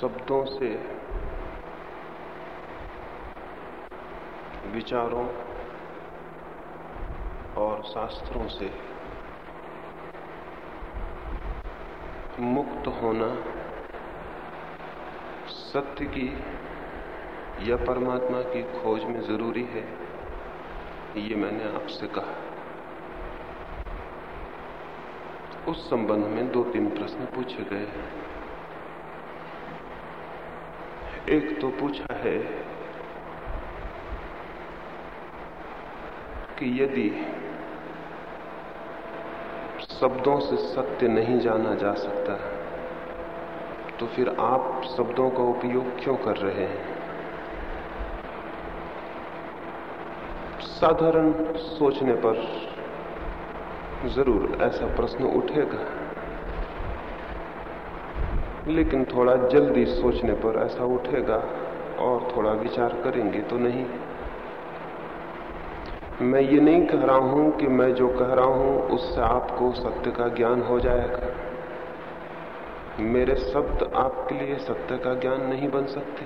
शब्दों से विचारों और शास्त्रों से मुक्त होना सत्य की या परमात्मा की खोज में ज़रूरी है, ये मैंने आपसे कहा। उस संबंध में दो तीन प्रश्न पूछे गए एक तो पूछा है कि यदि शब्दों से सत्य नहीं जाना जा सकता तो फिर आप शब्दों का उपयोग क्यों कर रहे हैं? साधारण सोचने पर ज़रूर ऐसा प्रश्न उठेगा। लेकिन थोड़ा जल्दी सोचने पर ऐसा उठेगा और थोड़ा विचार करेंगे तो नहीं। मैं ये नहीं कह रहा हूँ कि मैं जो कह रहा हूँ, उससे आपको सत्य का ज्ञान हो जाएगा। मेरे शब्द आपके लिए सत्य का ज्ञान नहीं बन सकते।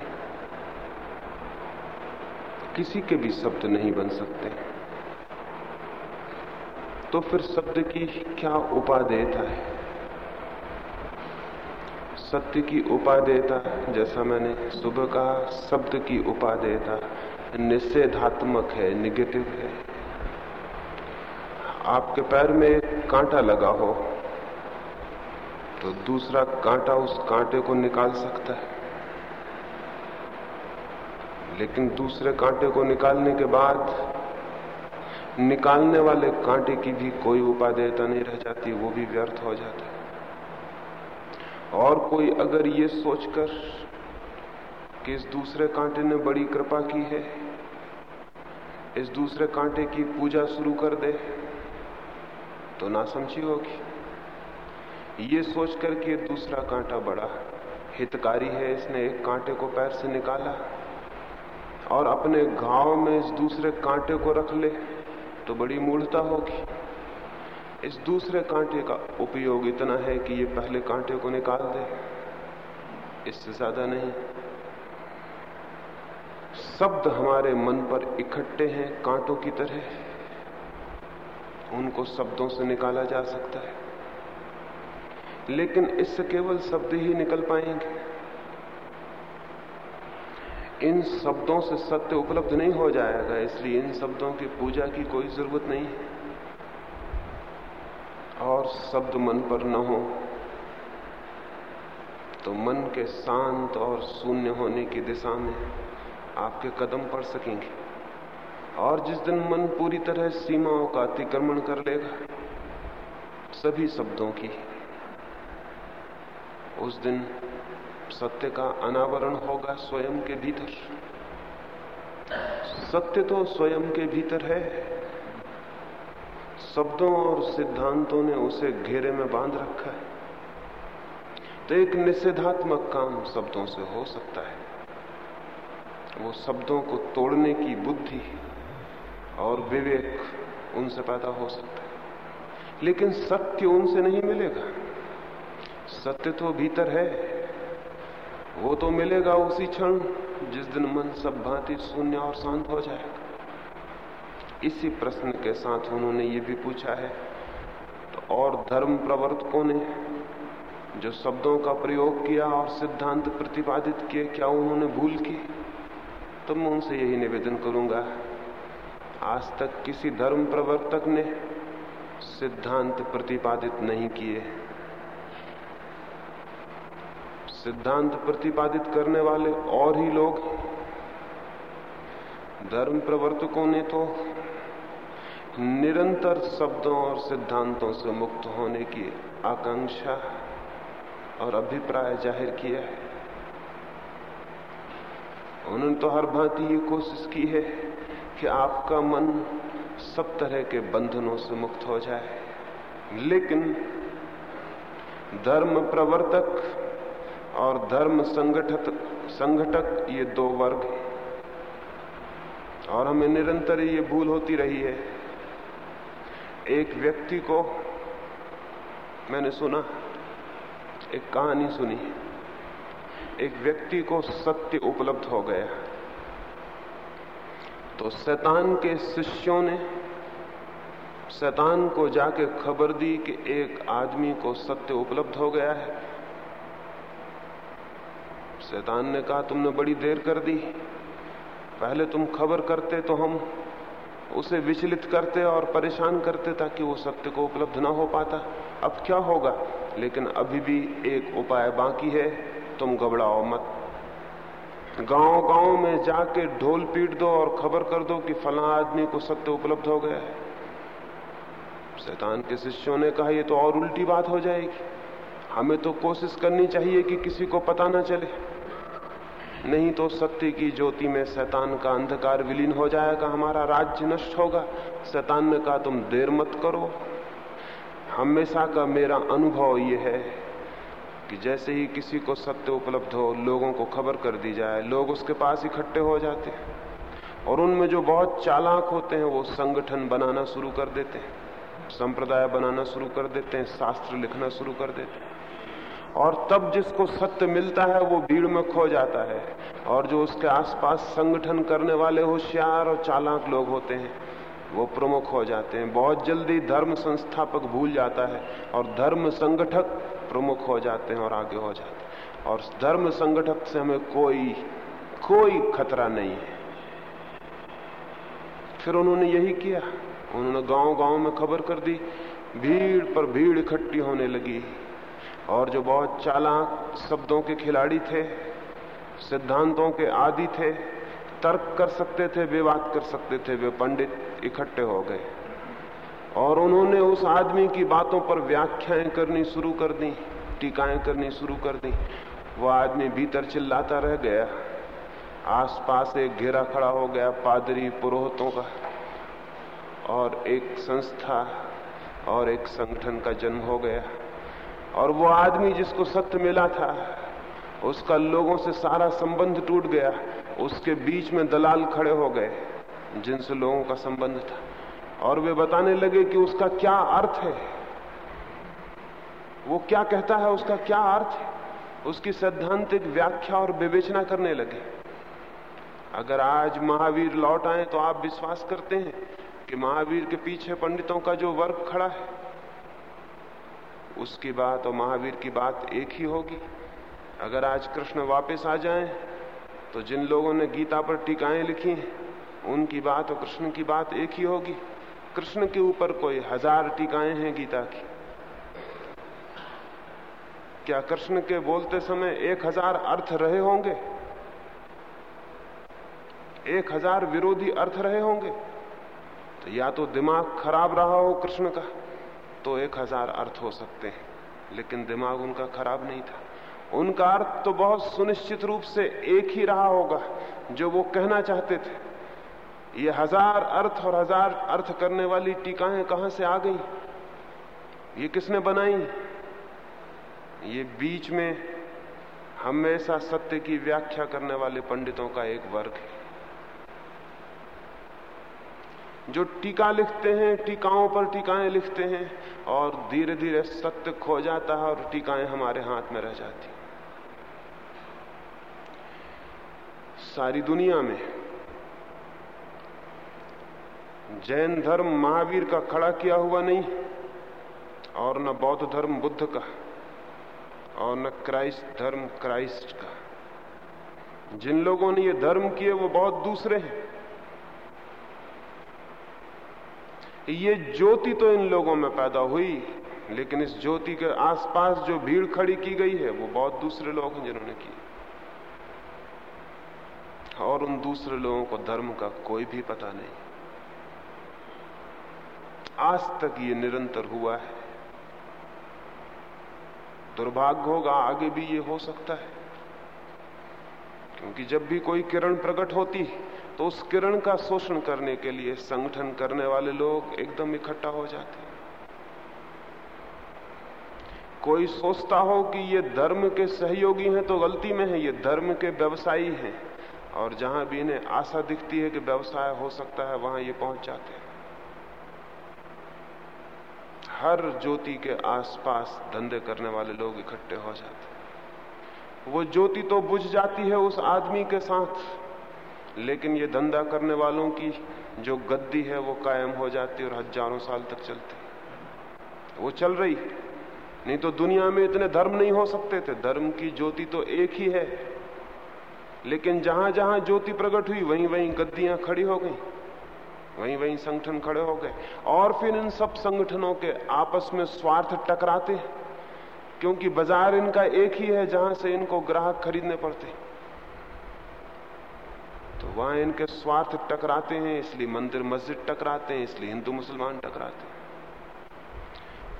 किसी के भी शब्द नहीं बन सकते। तो फिर शब्द की क्या उपादेयता है? सत्य की उपादेयता, जैसा मैंने सुबह कहा, शब्द की उपादेयता निषेधात्मक है निगेटिव है। आपके पैर में एक कांटा लगा हो तो दूसरा कांटा उस कांटे को निकाल सकता है। लेकिन दूसरे कांटे को निकालने के बाद, निकालने वाले कांटे की भी कोई उपादेयता नहीं रह जाती, वो भी व्यर्थ हो जाता। है और कोई अगर ये सोचकर कि इस दूसरे कांटे ने बड़ी कृपा की है, इस दूसरे कांटे की पूजा शुरू कर दे तो ना समझी होगी। ये सोचकर कि दूसरा कांटा बड़ा हितकारी है, इसने एक कांटे को पैर से निकाला और अपने घाव में इस दूसरे कांटे को रख ले तो बड़ी मूढ़ता होगी। इस दूसरे कांटे का उपयोग इतना है कि ये पहले कांटे को निकाल दे। इससे ज़्यादा नहीं। शब्द हमारे मन पर इकट्ठे हैं कांटों की तरह। उनको शब्दों से निकाला जा सकता है। लेकिन इससे केवल शब्द ही निकल पाएँगे। इन शब्दों से सत्य उपलब्ध नहीं हो जाएगा, इसलिए इन शब्दों की पूजा की कोई ज़रूरत नहीं है। और शब्द मन पर न हो तो मन के शांत और शून्य होने की दिशा में आपके कदम पड़ सकेंगे। और जिस दिन मन पूरी तरह सीमाओं का अतिक्रमण कर लेगा, सभी शब्दों की, उस दिन सत्य का अनावरण होगा स्वयं के भीतर। सत्य तो स्वयं के भीतर है। शब्दों और सिद्धांतों ने उसे घेरे में बाँध रखा है। तो एक निषेधात्मक काम शब्दों से हो सकता है। वो शब्दों को तोड़ने की बुद्धि और विवेक उनसे पैदा हो सकता है। लेकिन सत्य उनसे नहीं मिलेगा। सत्य तो भीतर है। वो तो मिलेगा उसी क्षण जिस दिन मन सब भांति शून्य और शांत हो जाएगा। इसी प्रश्न के साथ उन्होंने ये भी पूछा है तो और धर्म प्रवर्तकों ने जो शब्दों का प्रयोग किया और सिद्धांत प्रतिपादित किए, क्या उन्होंने भूल की? तो मैं उनसे यही निवेदन करूँगा, आज तक किसी धर्म प्रवर्तक ने सिद्धांत प्रतिपादित नहीं किए। सिद्धांत प्रतिपादित करने वाले और ही लोग, धर्म प्रवर्तकों ने तो निरंतर शब्दों और सिद्धांतों से मुक्त होने की आकांक्षा और अभिप्राय ज़ाहिर किया है। उन्होंने तो हर भांति ये कोशिश की है कि आपका मन सब तरह के बंधनों से मुक्त हो जाए। लेकिन धर्म प्रवर्तक और धर्म संगठक संगठक ये दो वर्ग और हमें निरंतर ये भूल होती रही है। एक व्यक्ति को मैंने सुना, एक कहानी सुनी। एक व्यक्ति को सत्य उपलब्ध हो गया। तो शैतान के शिष्यों ने शैतान को जाके खबर दी कि एक आदमी को सत्य उपलब्ध हो गया है। शैतान ने कहा, तुमने बड़ी देर कर दी। पहले तुम खबर करते तो हम उसे विचलित करते और परेशान करते ताकि वो सत्य को उपलब्ध ना हो पाता। अब क्या होगा? लेकिन अभी भी एक उपाय बाकी है। तुम घबराओ मत। गाँव गाँव में जाके ढोल पीट दो और खबर कर दो कि फला आदमी को सत्य उपलब्ध हो गया है। शैतान के शिष्यों ने कहा, ये तो और उल्टी बात हो जाएगी। हमें तो कोशिश करनी चाहिए कि किसी को पता ना चले। नहीं तो सत्य की ज्योति में शैतान का अंधकार विलीन हो जाएगा, हमारा राज्य नष्ट होगा। शैतान ने कहा, तुम देर मत करो। हमेशा का मेरा अनुभव यह है कि जैसे ही किसी को सत्य उपलब्ध हो, लोगों को खबर कर दी जाए, लोग उसके पास इकट्ठे हो जाते हैं और उनमें जो बहुत चालाक होते हैं, वो संगठन बनाना शुरू कर देते हैं, संप्रदाय बनाना शुरू कर देते हैं, शास्त्र लिखना शुरू कर देते हैं। और तब जिसको सत्य मिलता है, वो भीड़ में खो जाता है। और जो उसके आसपास संगठन करने वाले होशियार और चालाक लोग होते हैं, वो प्रमुख हो जाते हैं। बहुत जल्दी धर्म संस्थापक भूल जाता है और धर्म संगठक प्रमुख हो जाते हैं और आगे हो जाते हैं। और धर्म संगठक से हमें कोई कोई खतरा नहीं है। फिर उन्होंने यही किया। उन्होंने गाँव गाँव में खबर कर दी। भीड़ पर भीड़ इकट्ठी होने लगी। और जो बहुत चालाक शब्दों के खिलाड़ी थे, सिद्धांतों के आदि थे, तर्क कर सकते थे, विवाद कर सकते थे, वे पंडित इकट्ठे हो गए। और उन्होंने उस आदमी की बातों पर व्याख्याएँ करनी शुरू कर दी, टीकाएँ करनी शुरू कर दी। वो आदमी भीतर चिल्लाता रह गया। आसपास एक घेरा खड़ा हो गया पादरी पुरोहितों का। और एक संस्था और एक संगठन का जन्म हो गया। और वो आदमी जिसको सत्य मिला था, उसका लोगों से सारा संबंध टूट गया। उसके बीच में दलाल खड़े हो गए, जिनसे लोगों का संबंध था। और वे बताने लगे कि उसका क्या अर्थ है। वो क्या कहता है, उसका क्या अर्थ है। उसकी सैद्धांतिक व्याख्या और विवेचना करने लगे। अगर आज महावीर लौट आए तो आप विश्वास करते हैं कि महावीर के पीछे पंडितों का जो वर्ग खड़ा है उसकी बात और महावीर की बात एक ही होगी। अगर आज कृष्ण वापस आ जाएँ तो जिन लोगों ने गीता पर टीकाएँ लिखी हैं, उनकी बात और कृष्ण की बात एक ही होगी। कृष्ण के ऊपर कोई हज़ार टीकाएँ हैं गीता की। क्या कृष्ण के बोलते समय एक हज़ार अर्थ रहे होंगे? एक हज़ार विरोधी अर्थ रहे होंगे? तो या तो दिमाग खराब रहा हो कृष्ण का तो एक हज़ार अर्थ हो सकते हैं, लेकिन दिमाग उनका खराब नहीं था। उनका अर्थ तो बहुत सुनिश्चित रूप से एक ही रहा होगा, जो वो कहना चाहते थे। ये हज़ार अर्थ और हज़ार अर्थ करने वाली टीकाएँ कहाँ से आ गई? ये किसने बनाई? ये बीच में हमेशा सत्य की व्याख्या करने वाले पंडितों का एक वर्ग है। जो टीका लिखते हैं, टीकाओं पर टीकाएँ लिखते हैं, और धीरे धीरे सत्य खो जाता है और टीकाएँ हमारे हाथ में रह जाती सारी दुनिया में जैन धर्म महावीर का खड़ा किया हुआ नहीं, और न बौद्ध धर्म बुद्ध का, और न क्राइस्ट धर्म क्राइस्ट का। जिन लोगों ने ये धर्म किए, वो बहुत दूसरे हैं। ये ज्योति तो इन लोगों में पैदा हुई, लेकिन इस ज्योति के आसपास जो भीड़ खड़ी की गई है, वो बहुत दूसरे लोग हैं जिन्होंने की। और उन दूसरे लोगों को धर्म का कोई भी पता नहीं। आज तक ये निरंतर हुआ है। दुर्भाग्य होगा, आगे भी ये हो सकता है। क्योंकि जब भी कोई किरण प्रकट होती तो उस किरण का शोषण करने के लिए संगठन करने वाले लोग एकदम इकट्ठा हो जाते हैं। कोई सोचता हो कि ये धर्म के सहयोगी हैं तो गलती में है, ये धर्म के व्यवसायी हैं। और जहाँ भी इन्हें आशा दिखती है कि व्यवसाय हो सकता है, वहाँ ये पहुँच जाते हैं। हर ज्योति के आसपास धंधे करने वाले लोग इकट्ठे हो जाते वो ज्योति तो बुझ जाती है उस आदमी के साथ। लेकिन ये धंधा करने वालों की जो गद्दी है वो कायम हो जाती और हज़ारों साल तक चलती वो चल रही नहीं तो दुनिया में इतने धर्म नहीं हो सकते थे। धर्म की ज्योति तो एक ही है। लेकिन जहाँ जहाँ ज्योति प्रकट हुई वहीं वहीं गद्दियाँ खड़ी हो गई। वहीं वहीं संगठन खड़े हो गए। और फिर इन सब संगठनों के आपस में स्वार्थ टकराते क्योंकि बाज़ार इनका एक ही है जहाँ से इनको ग्राहक खरीदने पड़ते तो वहाँ इनके स्वार्थ टकराते हैं, इसलिए मंदिर मस्जिद टकराते हैं, इसलिए हिंदू मुसलमान टकराते हैं।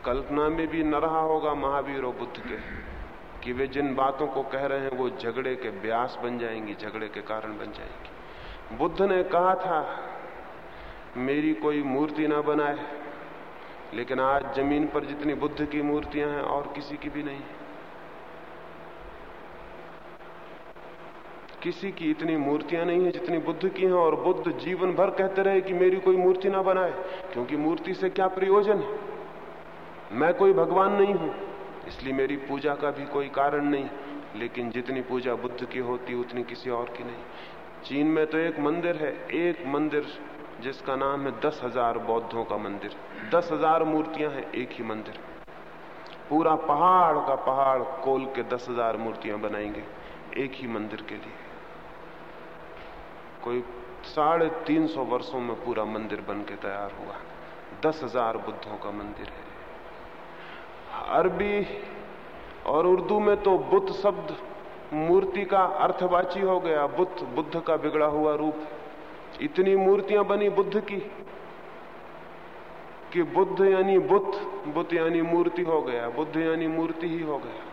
कल्पना में भी न रहा होगा महावीर और बुद्ध के, कि वे जिन बातों को कह रहे हैं, वो झगड़े के ब्यास बन जाएँगी, झगड़े के कारण बन जाएँगी। बुद्ध ने कहा था, मेरी कोई मूर्ति ना बनाए, लेकिन आज ज़मीन पर जितनी बुद्ध की मूर्तियाँ हैं, और किसी की भी नहीं। किसी की इतनी मूर्तियाँ नहीं है जितनी बुद्ध की हैं, और बुद्ध जीवन भर कहते रहे कि मेरी कोई मूर्ति ना बनाए, क्योंकि मूर्ति से क्या प्रयोजन है? मैं कोई भगवान नहीं हूँ, इसलिए मेरी पूजा का भी कोई कारण नहीं, लेकिन जितनी पूजा बुद्ध की होती, उतनी किसी और की नहीं। चीन में तो एक मंदिर है, एक मंदिर जिसका नाम है दस हज़ार बौद्धों का मंदिर। दस हज़ार मूर्तियाँ हैं, एक ही मंदिर। पूरा पहाड़ का पहाड़ कोल के दस हज़ार मूर्तियाँ बनाएँगे, एक ही मंदिर के लिए। कोई साढ़े तीन सौ वर्षों में पूरा मंदिर बन के तैयार हुआ। दस हज़ार बुद्धों का मंदिर है। अरबी और उर्दू में तो बुद्ध शब्द मूर्ति का अर्थवाची हो गया। बुद्ध बुद्ध का बिगड़ा हुआ रूप। इतनी मूर्तियाँ बनी बुद्ध की कि बुद्ध यानी बुद्ध बुद्ध यानी मूर्ति हो गया। बुद्ध यानी मूर्ति ही हो गया।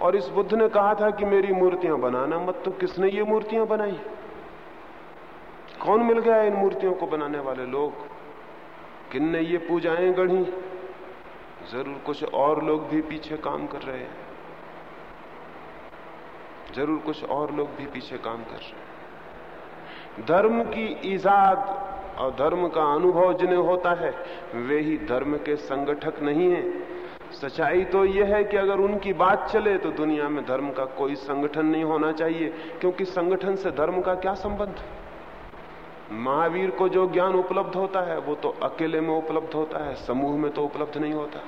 और इस बुद्ध ने कहा था कि मेरी मूर्तियाँ बनाना मत तो किसने ये मूर्तियाँ बनाई? कौन मिल गया इन मूर्तियों को बनाने वाले लोग? किन ने ये पूजाएँ गढ़ी? ज़रूर कुछ और लोग भी पीछे काम कर रहे हैं। ज़रूर कुछ और लोग भी पीछे काम कर रहे हैं। धर्म की ईजाद और धर्म का अनुभव जिन्हें होता है, वे ही धर्म के संगठक नहीं है। सच्चाई तो यह है कि अगर उनकी बात चले तो दुनिया में धर्म का कोई संगठन नहीं होना चाहिए, क्योंकि संगठन से धर्म का क्या संबंध? महावीर को जो ज्ञान उपलब्ध होता है, वो तो अकेले में उपलब्ध होता है, समूह में तो उपलब्ध नहीं होता,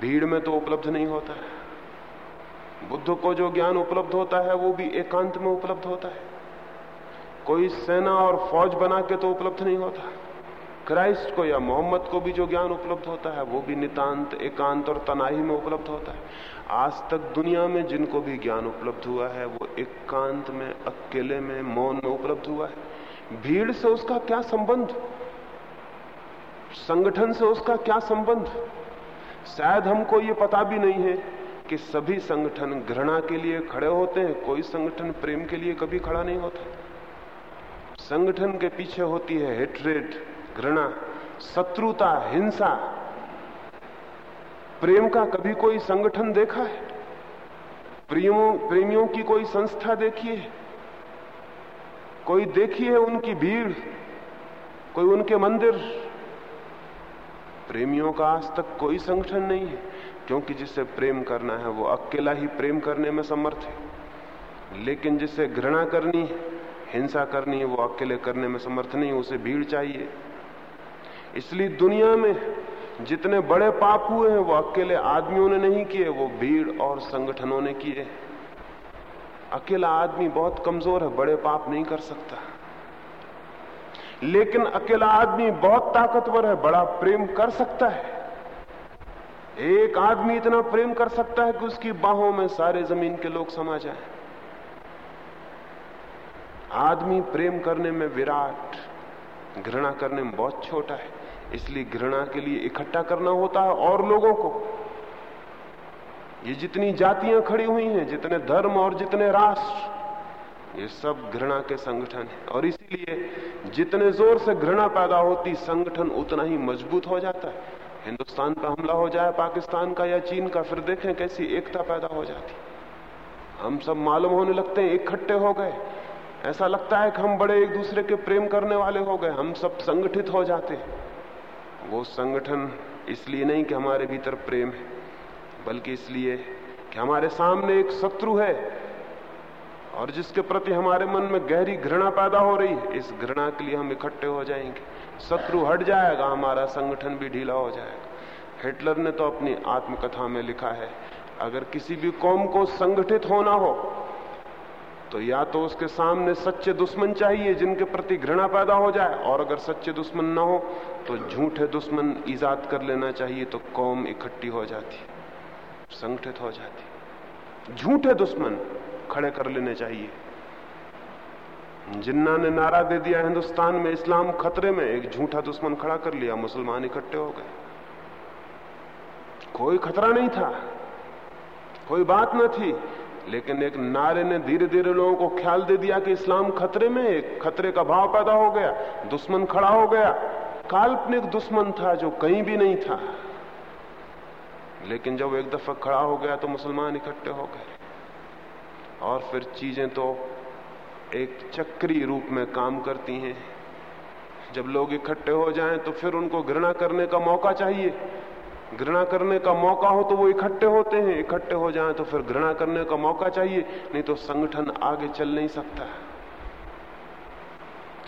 भीड़ में तो उपलब्ध नहीं होता है। बुद्ध को जो ज्ञान उपलब्ध होता है, वो भी एकांत में उपलब्ध होता है। कोई सेना और फौज बना के तो उपलब्ध नहीं होता। क्राइस्ट को या मोहम्मद को भी जो ज्ञान उपलब्ध होता है, वो भी नितांत, एकांत और तनाही में उपलब्ध होता है। आज तक दुनिया में जिनको भी ज्ञान उपलब्ध हुआ है, वो एकांत में, अकेले में, मौन में उपलब्ध हुआ है। भीड़ से उसका क्या संबंध? संगठन से उसका क्या संबंध? शायद हमको ये पता भी नहीं है कि सभी संगठन घृणा के लिए खड़े होते हैं, कोई संगठन प्रेम के लिए कभी खड़ा नहीं होता। संगठन के पीछे होती है हेट्रेड घृणा, शत्रुता, हिंसा। प्रेम का कभी कोई संगठन देखा है? प्रेमियों प्रेमियों की कोई संस्था देखी है? कोई देखी है उनकी भीड़? कोई उनके मंदिर? प्रेमियों का आज तक कोई संगठन नहीं है, क्योंकि जिसे प्रेम करना है, वो अकेला ही प्रेम करने में समर्थ है। लेकिन जिसे घृणा करनी है, हिंसा करनी है, वो अकेले करने में समर्थ नहीं, उसे भीड़ चाहिए। इसलिए दुनिया में जितने बड़े पाप हुए हैं, वो अकेले आदमियों ने नहीं किए, वो भीड़ और संगठनों ने किए। अकेला आदमी बहुत कमज़ोर है, बड़े पाप नहीं कर सकता। लेकिन अकेला आदमी बहुत ताकतवर है, बड़ा प्रेम कर सकता है। एक आदमी इतना प्रेम कर सकता है कि उसकी बाहों में सारे ज़मीन के लोग समा जाएँ। आदमी प्रेम करने में विराट, घृणा करने में बहुत छोटा है। इसलिए घृणा के लिए इकट्ठा करना होता है और लोगों को। ये जितनी जातियाँ खड़ी हुई हैं, जितने धर्म और जितने राष्ट्र, ये सब घृणा के संगठन है। और इसीलिए जितने ज़ोर से घृणा पैदा होती, संगठन उतना ही मज़बूत हो जाता है। हिंदुस्तान पर हमला हो जाए, पाकिस्तान का या चीन का, फिर देखें कैसी एकता पैदा हो जाती। हम सब मालूम होने लगते हैं, इकट्ठे हो गए। ऐसा लगता है कि हम बड़े एक दूसरे के प्रेम करने वाले हो गए, हम सब संगठित हो जाते वो संगठन इसलिए नहीं कि हमारे भीतर प्रेम है, बल्कि इसलिए कि हमारे सामने एक शत्रु है और जिसके प्रति हमारे मन में गहरी घृणा पैदा हो रही है, इस घृणा के लिए हम इकट्ठे हो जाएँगे। शत्रु हट जाएगा, हमारा संगठन भी ढीला हो जाएगा। हिटलर ने तो अपनी आत्मकथा में लिखा है, अगर किसी भी कौम को संगठित होना हो तो या तो उसके सामने सच्चे दुश्मन चाहिए जिनके प्रति घृणा पैदा हो जाए, और अगर सच्चे दुश्मन ना हो तो झूठे दुश्मन ईजाद कर लेना चाहिए तो कौम इकट्ठी हो जाती, संगठित हो जाती। झूठे दुश्मन खड़े कर लेने चाहिए। जिन्ना ने नारा दे दिया हिंदुस्तान में इस्लाम खतरे में, एक झूठा दुश्मन खड़ा कर लिया, मुसलमान इकट्ठे हो गए। कोई खतरा नहीं था, कोई बात न थी। लेकिन एक नारे ने धीरे धीरे लोगों को ख्याल दे दिया कि इस्लाम खतरे में एक खतरे का भाव पैदा हो गया, दुश्मन खड़ा हो गया। काल्पनिक दुश्मन था जो कहीं भी नहीं था। लेकिन जब एक दफ़ा खड़ा हो गया तो मुसलमान इकट्ठे हो गए। और फिर चीज़ें तो एक चक्री रूप में काम करती हैं। जब लोग इकट्ठे हो जाएँ तो फिर उनको घृणा करने का मौका चाहिए। घृणा करने का मौका हो तो वो इकट्ठे होते हैं। इकट्ठे हो जाएँ तो फिर घृणा करने का मौका चाहिए, नहीं तो संगठन आगे चल नहीं सकता।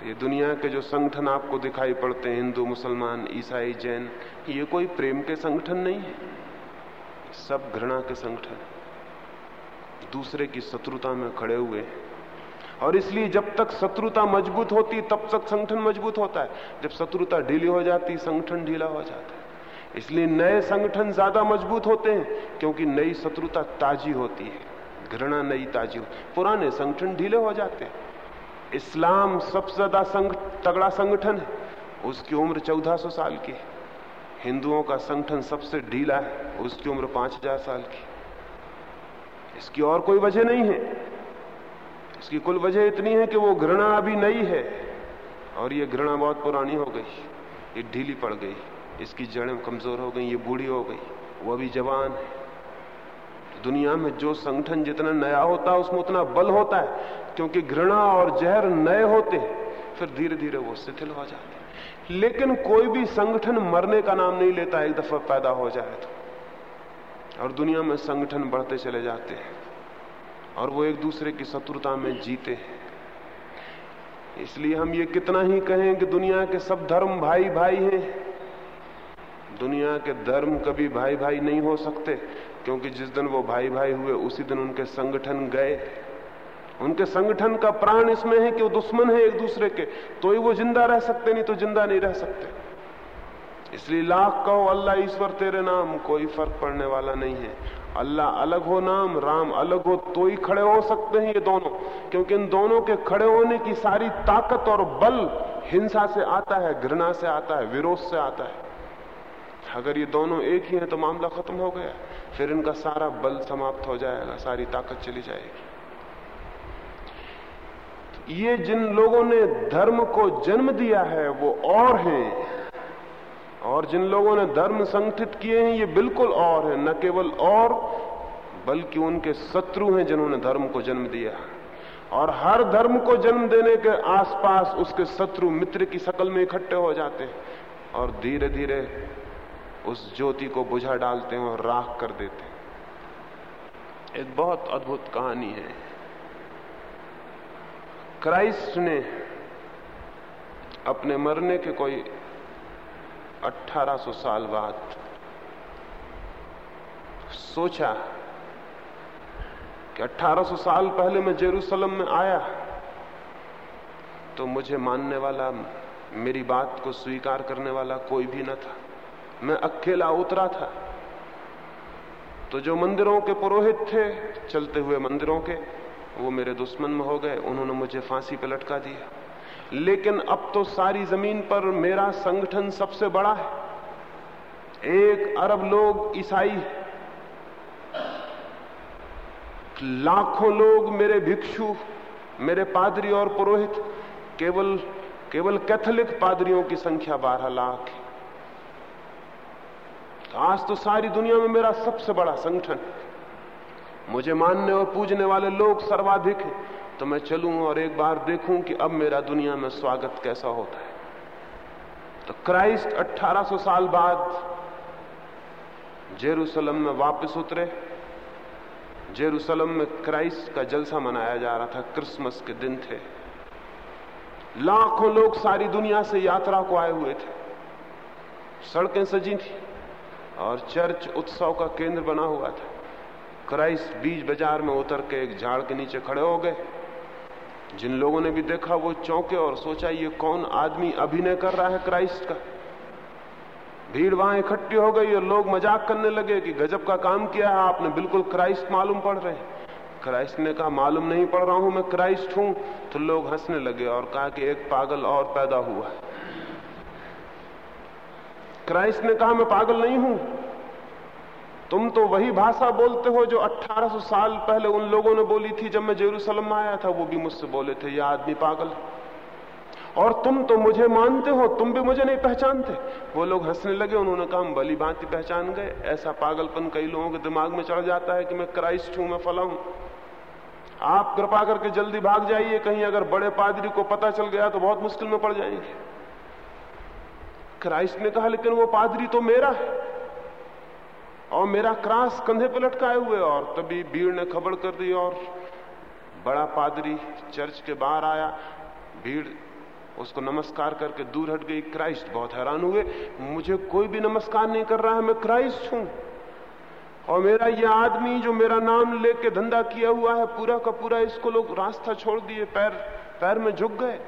तो ये दुनिया के जो संगठन आपको दिखाई पड़ते हैं, हिंदू, मुसलमान, ईसाई, जैन, ये कोई प्रेम के संगठन नहीं है। सब घृणा के संगठन। दूसरे की शत्रुता में खड़े हुए हैं। और इसलिए जब तक शत्रुता मज़बूत होती, तब तक संगठन मज़बूत होता है। जब शत्रुता ढीली हो जाती, संगठन ढीला हो जाता है। इसलिए नए संगठन ज़्यादा मज़बूत होते हैं क्योंकि नई शत्रुता ताजी होती है घृणा नई ताजी होती पुराने संगठन ढीले हो जाते हैं। इस्लाम सबसे ज़्यादा संग, तगड़ा संगठन है। उसकी उम्र 1400 साल की है। हिंदुओं का संगठन सबसे ढीला है उसकी उम्र 5000 साल की इसकी और कोई वजह नहीं है। इसकी कुल वजह इतनी है कि वो घृणा अभी नई है और ये घृणा बहुत पुरानी हो गई ये ढीली पड़ गई। इसकी जड़ें कमज़ोर हो गई, ये बूढ़ी हो गई, वो अभी जवान है। दुनिया में जो संगठन जितना नया होता है, उसमें उतना बल होता है, क्योंकि घृणा और जहर नए होते हैं, फिर धीरे धीरे वो शिथिल हो जाते हैं। लेकिन कोई भी संगठन मरने का नाम नहीं लेता, एक दफ़ा पैदा हो जाए तो। और दुनिया में संगठन बढ़ते चले जाते हैं, और वो एक दूसरे की शत्रुता में जीते हैं। इसलिए हम ये कितना ही कहें कि दुनिया के सब धर्म भाई भाई हैं। दुनिया के धर्म कभी भाई भाई नहीं हो सकते, क्योंकि जिस दिन वो भाई भाई हुए, उसी दिन उनके संगठन गए। उनके संगठन का प्राण इसमें है कि वो दुश्मन है एक दूसरे के। तो ही वो ज़िंदा रह सकते, नहीं तो ज़िंदा नहीं रह सकते। इसलिए लाख कहो, अल्लाह ईश्वर तेरे नाम, कोई फ़र्क पड़ने वाला नहीं है। अल्लाह अलग हो नाम, राम अलग हो तो ही खड़े हो सकते हैं ये दोनों। क्योंकि इन दोनों के खड़े होने की सारी ताकत और बल हिंसा से आता है, घृणा से आता है, विरोध से आता है। अगर ये दोनों एक ही हैं तो मामला खत्म हो गया। फिर इनका सारा बल समाप्त हो जाएगा, सारी ताकत चली जाएगी। ये जिन लोगों ने धर्म को जन्म दिया है, वो और हैं। और जिन लोगों ने धर्म संगठित किए हैं, ये बिल्कुल और हैं। न केवल और, बल्कि उनके शत्रु हैं जिन्होंने धर्म को जन्म दिया और हर धर्म को जन्म देने के आसपास उसके शत्रु मित्र की शकल में इकट्ठे हो जाते हैं। और धीरे धीरे उस ज्योति को बुझा डालते हैं और राख कर देते हैं। एक बहुत अद्भुत कहानी है। क्राइस्ट ने अपने मरने के कोई 1800 साल बाद सोचा कि 1800 साल पहले मैं जेरूसलम में आया तो मुझे मानने वाला, मेरी बात को स्वीकार करने वाला कोई भी न था। मैं अकेला उतरा था। तो जो मंदिरों के पुरोहित थे, चलते हुए मंदिरों के, वो मेरे दुश्मन में हो गए। उन्होंने मुझे फांसी पर लटका दिया। लेकिन अब तो सारी ज़मीन पर मेरा संगठन सबसे बड़ा है। एक अरब लोग ईसाई लाखों लोग मेरे भिक्षु, मेरे पादरी और पुरोहित, केवल केवल कैथोलिक पादरियों की संख्या बारह लाख है। आज तो सारी दुनिया में मेरा सबसे बड़ा संगठन मुझे मानने और पूजने वाले लोग सर्वाधिक हैं। तो मैं चलूँ और एक बार देखूँ कि अब मेरा दुनिया में स्वागत कैसा होता है। तो क्राइस्ट 1800 साल बाद जेरूसलम में वापस उतरे। जेरूसलम में क्राइस्ट का जलसा मनाया जा रहा था। क्रिसमस के दिन थे। लाखों लोग सारी दुनिया से यात्रा को आए हुए थे। सड़कें सजी थी। और चर्च उत्सव का केंद्र बना हुआ था। क्राइस्ट बीज बाज़ार में उतर के एक झाड़ के नीचे खड़े हो गए। जिन लोगों ने भी देखा, वो चौंके और सोचा, ये कौन आदमी अभिनय कर रहा है क्राइस्ट का? भीड़ वहाँ इकट्ठी हो गई और लोग मज़ाक करने लगे कि गजब का काम किया है, आपने बिल्कुल क्राइस्ट मालूम पड़ रहे क्राइस्ट ने कहा, मालूम नहीं पड़ रहा हूँ मैं क्राइस्ट हूँ। तो लोग हंसने लगे और कहा कि एक पागल और पैदा हुआ है। क्राइस्ट ने कहा, मैं पागल नहीं हूँ। तुम तो वही भाषा बोलते हो जो 1800 साल पहले उन लोगों ने बोली थी जब मैं जेरूसलम में आया था, वो भी मुझसे बोले थे, यह आदमी पागल और तुम तो मुझे मानते हो, तुम भी मुझे नहीं पहचानते। वो लोग हंसने लगे, उन्होंने कहा, हम भली भांति पहचान गए। ऐसा पागलपन कई लोगों के दिमाग में चढ़ जाता है कि मैं क्राइस्ट हूँ, मैं फला हूँ। आप कृपा करके जल्दी भाग जाइए, कहीं अगर बड़े पादरी को पता चल गया तो बहुत मुश्किल में पड़ जाएँगे। क्राइस्ट ने कहा, लेकिन वो पादरी तो मेरा है और मेरा क्रास कंधे पर लटकाए हुए और तभी भीड़ ने खबर कर दी और बड़ा पादरी चर्च के बाहर आया। भीड़ उसको नमस्कार करके दूर हट गई। क्राइस्ट बहुत हैरान हुए। मुझे कोई भी नमस्कार नहीं कर रहा है, मैं क्राइस्ट हूँ और मेरा ये आदमी जो मेरा नाम लेके धंधा किया हुआ है, पूरा का पूरा इसको लोग रास्ता छोड़ दिए, पैर पैर में झुक गए।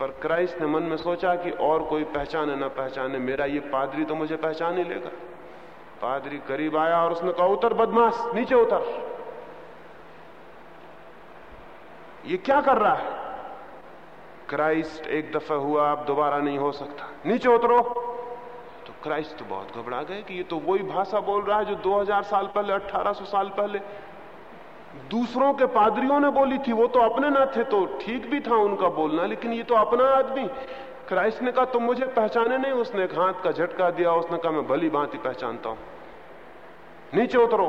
पर क्राइस्ट ने मन में सोचा कि और कोई पहचाने ना पहचाने, मेरा ये पादरी तो मुझे पहचान ही लेगा। पादरी करीब आया और उसने कहा, उतर बदमाश, नीचे उतर। ये क्या कर रहा है? क्राइस्ट एक दफ़ा हुआ, अब दोबारा नहीं हो सकता। नीचे उतरो। तो क्राइस्ट तो बहुत घबरा गए कि ये तो वही भाषा बोल रहा है जो 2000 साल पहले 1800 साल पहले दूसरों के पादरियों ने बोली थी, वो तो अपने ना थे तो ठीक भी था उनका बोलना, लेकिन ये तो अपना आदमी। क्राइस्ट ने कहा, तुम मुझे पहचाने नहीं? उसने हाथ का झटका दिया, उसने कहा, मैं भली भांति पहचानता हूँ। नीचे उतरो।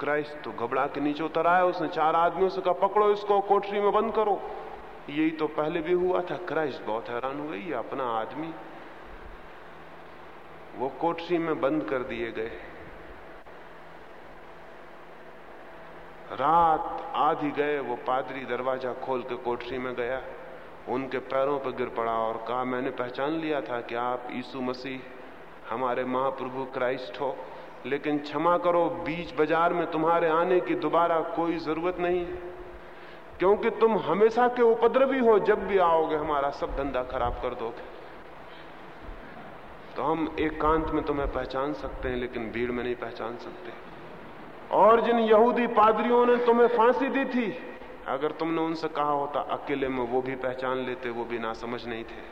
क्राइस्ट तो घबरा के नीचे उतर आया, उसने चार आदमियों से कहा, पकड़ो इसको, कोठरी में बंद करो। यही तो पहले भी हुआ था। क्राइस्ट बहुत हैरान हुए ये अपना आदमी। वो कोठरी में बंद कर दिए गए। रात आधी गए, वो पादरी दरवाज़ा खोल के कोठरी में गया। उनके पैरों पर गिर पड़ा और कहा, मैंने पहचान लिया था कि आप यीशु मसीह, हमारे महाप्रभु क्राइस्ट हो। लेकिन क्षमा करो, बीच बाज़ार में तुम्हारे आने की दोबारा कोई ज़रूरत नहीं क्योंकि तुम हमेशा के उपद्रवी हो, जब भी आओगे हमारा सब धंधा खराब कर दोगे। तो हम एकांत एक में तुम्हें पहचान सकते हैं, लेकिन भीड़ में नहीं पहचान सकते। और जिन यहूदी पादरियों ने तुम्हें फांसी दी थी, अगर तुमने उनसे कहा होता अकेले में, वो भी पहचान लेते, वो भी ना समझ नहीं थे।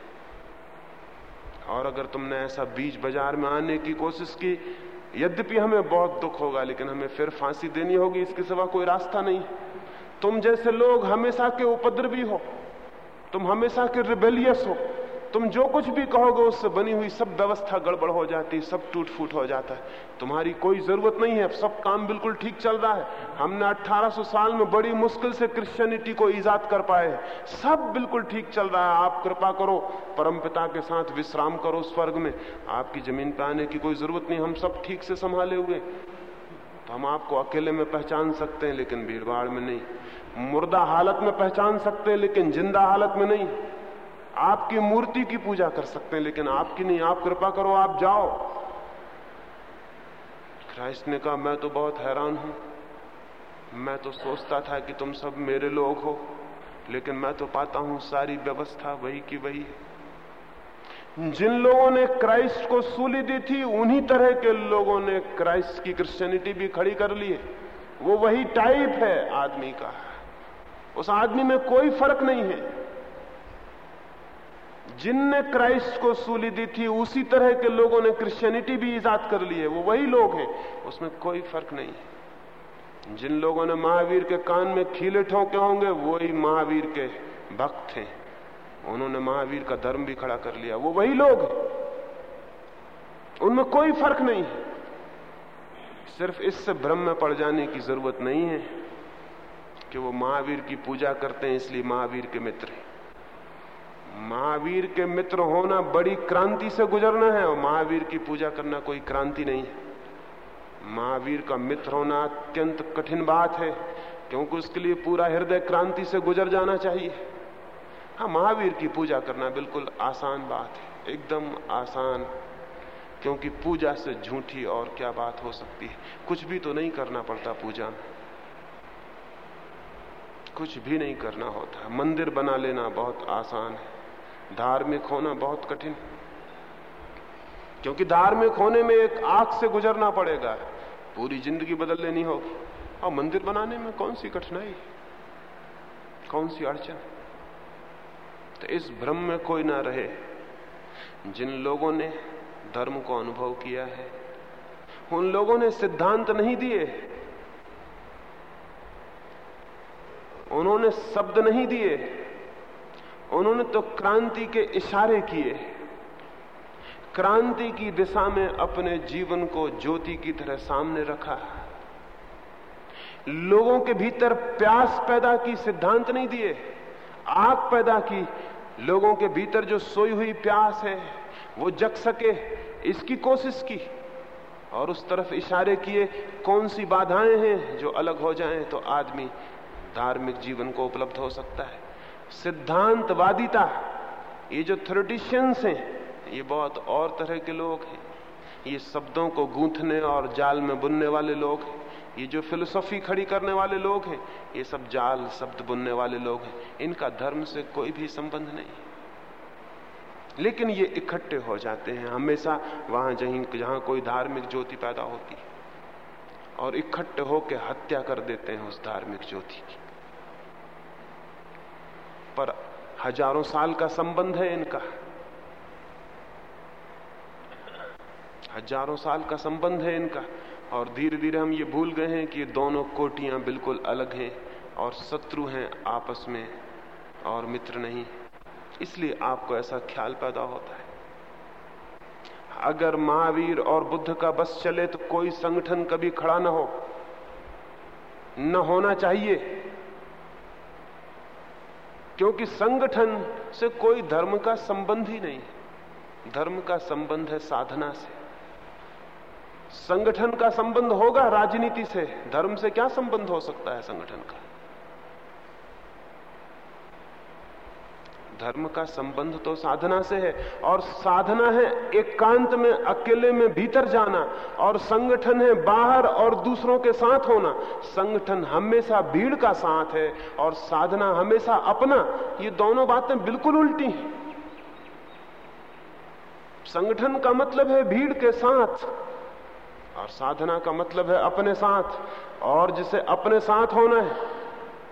और अगर तुमने ऐसा बीज बाज़ार में आने की कोशिश की, यद्यपि हमें बहुत दुख होगा, लेकिन हमें फिर फांसी देनी होगी, इसके सिवा कोई रास्ता नहीं। तुम जैसे लोग हमेशा के उपद्रवी हो, तुम हमेशा के रिबेलियस हो तुम जो कुछ भी कहोगे, उससे बनी हुई सब व्यवस्था गड़बड़ हो जाती, सब टूट फूट हो जाता है। तुम्हारी कोई ज़रूरत नहीं है सब काम बिल्कुल ठीक चल रहा है। हमने 1800 साल में बड़ी मुश्किल से क्रिश्चियनिटी को ईजाद कर पाए सब बिल्कुल ठीक चल रहा है। आप कृपा करो, परमपिता के साथ विश्राम करो स्वर्ग में। आपकी ज़मीन पर आने की कोई ज़रूरत नहीं, हम सब ठीक से संभाले हुए तो हम आपको अकेले में पहचान सकते हैं, लेकिन भाड़ में नहीं। मुर्दा हालत में पहचान सकते हैं, लेकिन ज़िंदा हालत में नहीं। आपकी मूर्ति की पूजा कर सकते हैं, लेकिन आपकी नहीं। आप कृपा करो, आप जाओ। क्राइस्ट ने कहा, मैं तो बहुत हैरान हूँ। मैं तो सोचता था कि तुम सब मेरे लोग हो, लेकिन मैं तो पाता हूँ सारी व्यवस्था वही की वही है। जिन लोगों ने क्राइस्ट को सूली दी थी, उन्हीं तरह के लोगों ने क्राइस्ट की क्रिश्चियनिटी भी खड़ी कर ली है। वो वही टाइप है आदमी का। उस आदमी में कोई फ़र्क नहीं है। जिनने क्राइस्ट को सूली दी थी, उसी तरह के लोगों ने क्रिश्चियनिटी भी ईजाद कर ली है। वो वही लोग हैं। उसमें कोई फ़र्क नहीं है। जिन लोगों ने महावीर के कान में खीले ठोंके होंगे, वही महावीर के भक्त हैं। उन्होंने महावीर का धर्म भी खड़ा कर लिया। वो वही लोग हैं। उनमें कोई फ़र्क नहीं है। सिर्फ़ इससे भ्रम में पड़ जाने की ज़रूरत नहीं है कि वो महावीर की पूजा करते हैं, इसलिए महावीर के मित्र हैं। महावीर के मित्र होना बड़ी क्रांति से गुजरना है और महावीर की पूजा करना कोई क्रांति नहीं है। महावीर का मित्र होना अत्यंत कठिन बात है, क्योंकि उसके लिए पूरा हृदय क्रांति से गुजर जाना चाहिए। हाँ महावीर की पूजा करना बिल्कुल आसान बात है, एकदम आसान, क्योंकि पूजा से झूठी और क्या बात हो सकती है? कुछ भी तो नहीं करना पड़ता पूजा में। कुछ भी नहीं करना होता। मंदिर बना लेना बहुत आसान है। धार्मिक होना बहुत कठिन क्योंकि धार्मिक होने में एक आग से गुजरना पड़ेगा। पूरी ज़िंदगी बदल लेनी होगी। और मंदिर बनाने में कौन सी कठिनाई? कौन सी अड़चन? तो इस भ्रम में कोई ना रहे। जिन लोगों ने धर्म को अनुभव किया है, उन लोगों ने सिद्धांत नहीं दिए। उन्होंने शब्द नहीं दिए। उन्होंने तो क्रांति के इशारे किए। क्रांति की दिशा में अपने जीवन को ज्योति की तरह सामने रखा। लोगों के भीतर प्यास पैदा की, सिद्धांत नहीं दिए। आग पैदा की। लोगों के भीतर जो सोई हुई प्यास है, वो जग सके। इसकी कोशिश की और उस तरफ़ इशारे किए, कौन सी बाधाएँ हैं जो अलग हो जाएँ तो आदमी धार्मिक जीवन को उपलब्ध हो सकता है। सिद्धांतवादिता ये जो थ्रोटिशियंस हैं, ये बहुत और तरह के लोग हैं। ये शब्दों को गूंथने और जाल में बुनने वाले लोग हैं। ये जो फिलोसॉफी खड़ी करने वाले लोग हैं, ये सब जाल, शब्द बुनने वाले लोग हैं। इनका धर्म से कोई भी संबंध नहीं। लेकिन ये इकट्ठे हो जाते हैं। हमेशा वहाँ जहीं, जहाँ कोई धार्मिक ज्योति पैदा होती है और इकट्ठे होकर हत्या कर देते हैं उस धार्मिक ज्योति की। पर हज़ारों साल का संबंध है इनका। हज़ारों साल का संबंध है इनका। और धीरे धीरे हम ये भूल गए हैं कि ये दोनों कोटियाँ बिल्कुल अलग हैं और शत्रु हैं आपस में और मित्र नहीं। इसलिए आपको ऐसा ख्याल पैदा होता है। अगर महावीर और बुद्ध का बस चले तो कोई संगठन कभी खड़ा ना हो। न होना चाहिए। क्योंकि संगठन से कोई धर्म का संबंध ही नहीं धर्म का संबंध है साधना से। संगठन का संबंध होगा राजनीति से। धर्म से क्या संबंध हो सकता है संगठन का? धर्म का संबंध तो साधना से है, और साधना है एकांत एक में, अकेले में भीतर जाना, और संगठन है बाहर और दूसरों के साथ होना। संगठन हमेशा भीड़ का साथ है, और साधना हमेशा अपना। ये दोनों बातें बिल्कुल उल्टी हैं। संगठन का मतलब है भीड़ के साथ, और साधना का मतलब है अपने साथ, और जिसे अपने साथ होना है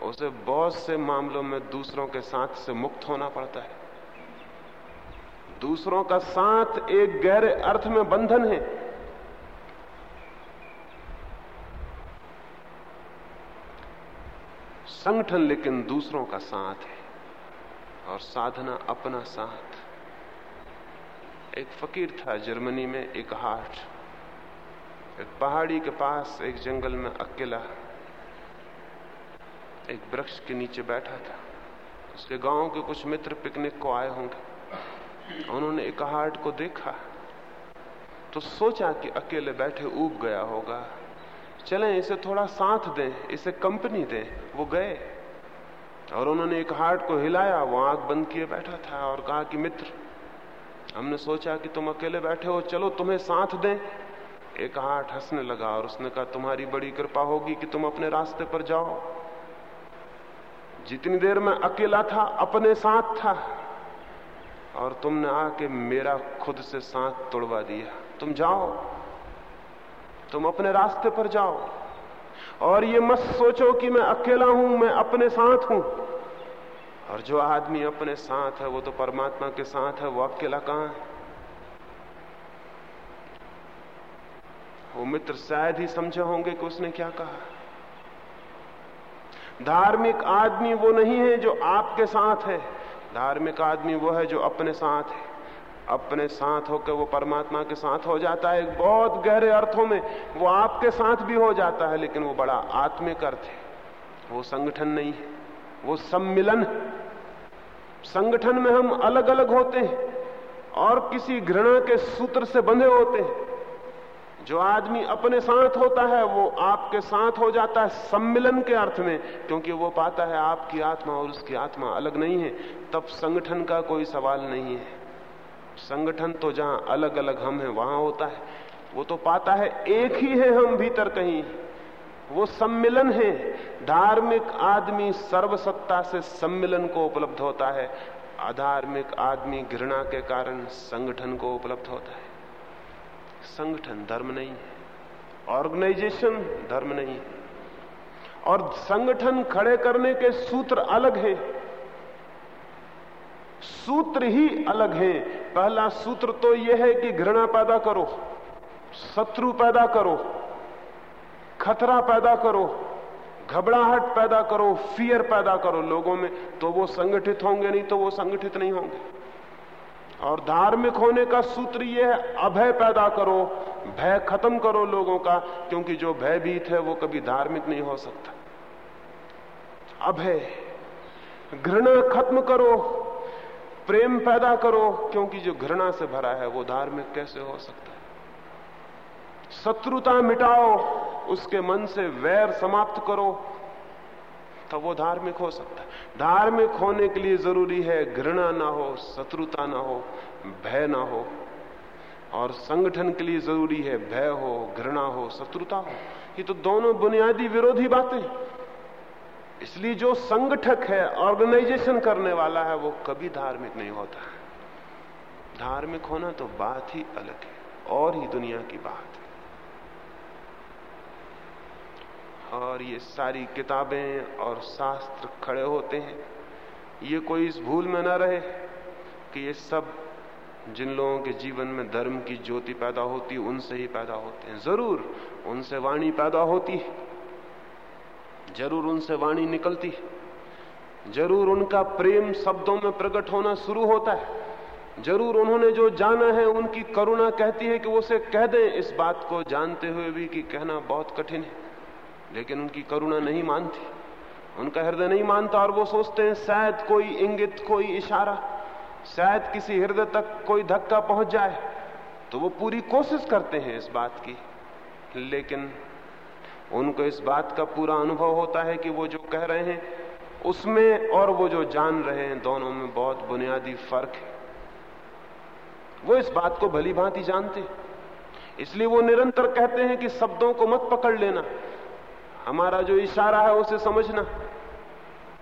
उसे बहुत से मामलों में दूसरों के साथ से मुक्त होना पड़ता है। दूसरों का साथ एक गहरे अर्थ में बंधन है। संगठन लेकिन दूसरों का साथ है और साधना अपना साथ। एक फकीर था जर्मनी में, एक हाट। एक पहाड़ी के पास एक जंगल में अकेला एक वृक्ष के नीचे बैठा था। उसके गाँव के कुछ मित्र पिकनिक को आए होंगे। उन्होंने एक हाट को देखा। तो सोचा कि अकेले बैठे उब गया होगा। चलें, इसे थोड़ा साथ दें, इसे कंपनी दें। वो गए। और उन्होंने एक हार्ट को हिलाया, वो आँख बंद किए बैठा था और कहा कि, मित्र, हमने सोचा कि तुम अकेले बैठे हो, चलो तुम्हें साथ दें। एक हाथ हंसने लगा और उसने कहा, तुम्हारी बड़ी कृपा होगी कि तुम अपने रास्ते पर जाओ। जितनी देर में अकेला था, अपने साथ था, और तुमने आके मेरा खुद से साथ तोड़वा दिया। तुम जाओ, तुम अपने रास्ते पर जाओ, और ये मत सोचो कि मैं अकेला हूँ, मैं अपने साथ हूँ। और जो आदमी अपने साथ है, वो तो परमात्मा के साथ है, वो अकेला कहाँ है? वो मित्र शायद ही समझे होंगे कि उसने क्या कहा। धार्मिक आदमी वो नहीं है जो आपके साथ है। धार्मिक आदमी वो है जो अपने साथ है। अपने साथ होकर वो परमात्मा के साथ हो जाता है। बहुत गहरे अर्थों में वो आपके साथ भी हो जाता है, लेकिन वो बड़ा आत्मिक अर्थ है। वो संगठन नहीं है। वो सम्मिलन संगठन में हम अलग अलग होते हैं और किसी घृणा के सूत्र से बंधे होते हैं। जो आदमी अपने साथ होता है, वो आपके साथ हो जाता है सम्मिलन के अर्थ में, क्योंकि वो पाता है आपकी आत्मा और उसकी आत्मा अलग नहीं है। तब संगठन का कोई सवाल नहीं है। संगठन तो जहाँ अलग अलग हम हैं, वहाँ होता है। वो तो पाता है एक ही है हम भीतर कहीं। वो सम्मिलन है। धार्मिक आदमी सर्वसत्ता से सम्मिलन को उपलब्ध होता है। अधार्मिक आदमी घृणा के कारण संगठन को उपलब्ध होता है। संगठन धर्म नहीं है, ऑर्गेनाइजेशन धर्म नहीं है। और संगठन खड़े करने के सूत्र अलग हैं। सूत्र ही अलग हैं। पहला सूत्र तो यह है कि घृणा पैदा करो, शत्रु पैदा करो, खतरा पैदा करो, घबराहट पैदा करो फियर पैदा करो लोगों में तो वो संगठित होंगे नहीं तो वो संगठित नहीं होंगे। और धार्मिक होने का सूत्र यह है, अभय पैदा करो, भय खत्म करो लोगों का, क्योंकि जो भयभीत है वो कभी धार्मिक नहीं हो सकता। अभय, घृणा खत्म करो, प्रेम पैदा करो, क्योंकि जो घृणा से भरा है वो धार्मिक कैसे हो सकता है? शत्रुता मिटाओ, उसके मन से वैर समाप्त करो तो वो धार्मिक हो सकता है। धार्मिक होने के लिए ज़रूरी है घृणा ना हो, शत्रुता ना हो, भय ना हो। और संगठन के लिए ज़रूरी है भय हो, घृणा हो, शत्रुता हो। ये तो दोनों बुनियादी विरोधी बातें इसलिए जो संगठक है ऑर्गेनाइजेशन करने वाला है, वो कभी धार्मिक नहीं होता। है धार्मिक होना तो बात ही अलग है, और ही दुनिया की बात है। और ये सारी किताबें और शास्त्र खड़े होते हैं। ये कोई इस भूल में ना रहे कि ये सब जिन लोगों के जीवन में धर्म की ज्योति पैदा होती, उनसे ही पैदा होते हैं। ज़रूर उनसे वाणी पैदा होती है। ज़रूर उनसे वाणी निकलती है। ज़रूर उनका प्रेम शब्दों में प्रकट होना शुरू होता है। ज़रूर उन्होंने जो जाना है, उनकी करुणा कहती है कि उसे कह दें। इस बात को जानते हुए भी कि कहना बहुत कठिन है। लेकिन उनकी करुणा नहीं मानती। उनका हृदय नहीं मानता और वो सोचते हैं, शायद कोई इंगित, कोई इशारा, शायद किसी हृदय तक कोई धक्का पहुँच जाए। तो वो पूरी कोशिश करते हैं इस बात की। लेकिन उनको इस बात का पूरा अनुभव होता है कि वो जो कह रहे हैं, उसमें और वो जो जान रहे हैं, दोनों में बहुत बुनियादी फ़र्क है। वो इस बात को भली भांति जानते इसलिए वो निरंतर कहते हैं कि शब्दों को मत पकड़ लेना। हमारा जो इशारा है उसे समझना।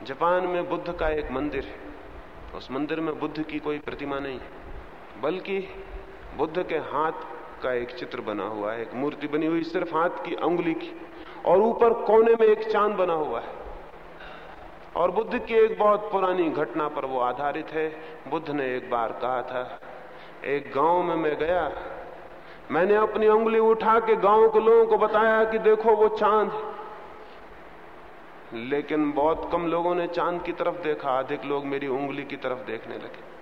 जापान में बुद्ध का एक मंदिर है। उस मंदिर में बुद्ध की कोई प्रतिमा नहीं बल्कि बुद्ध के हाथ का एक चित्र बना हुआ है, एक मूर्ति बनी हुई, सिर्फ़ हाथ की अंगुली की, और ऊपर कोने में एक चाँद बना हुआ है। और बुद्ध की एक बहुत पुरानी घटना पर वो आधारित है। बुद्ध ने एक बार कहा था, एक गाँव में मैं गया, मैंने अपनी उंगली उठा के गाँव के लोगों को बताया कि देखो वो चाँद लेकिन बहुत कम लोगों ने चाँद की तरफ़ देखा, अधिक लोग मेरी उंगली की तरफ़ देखने लगे।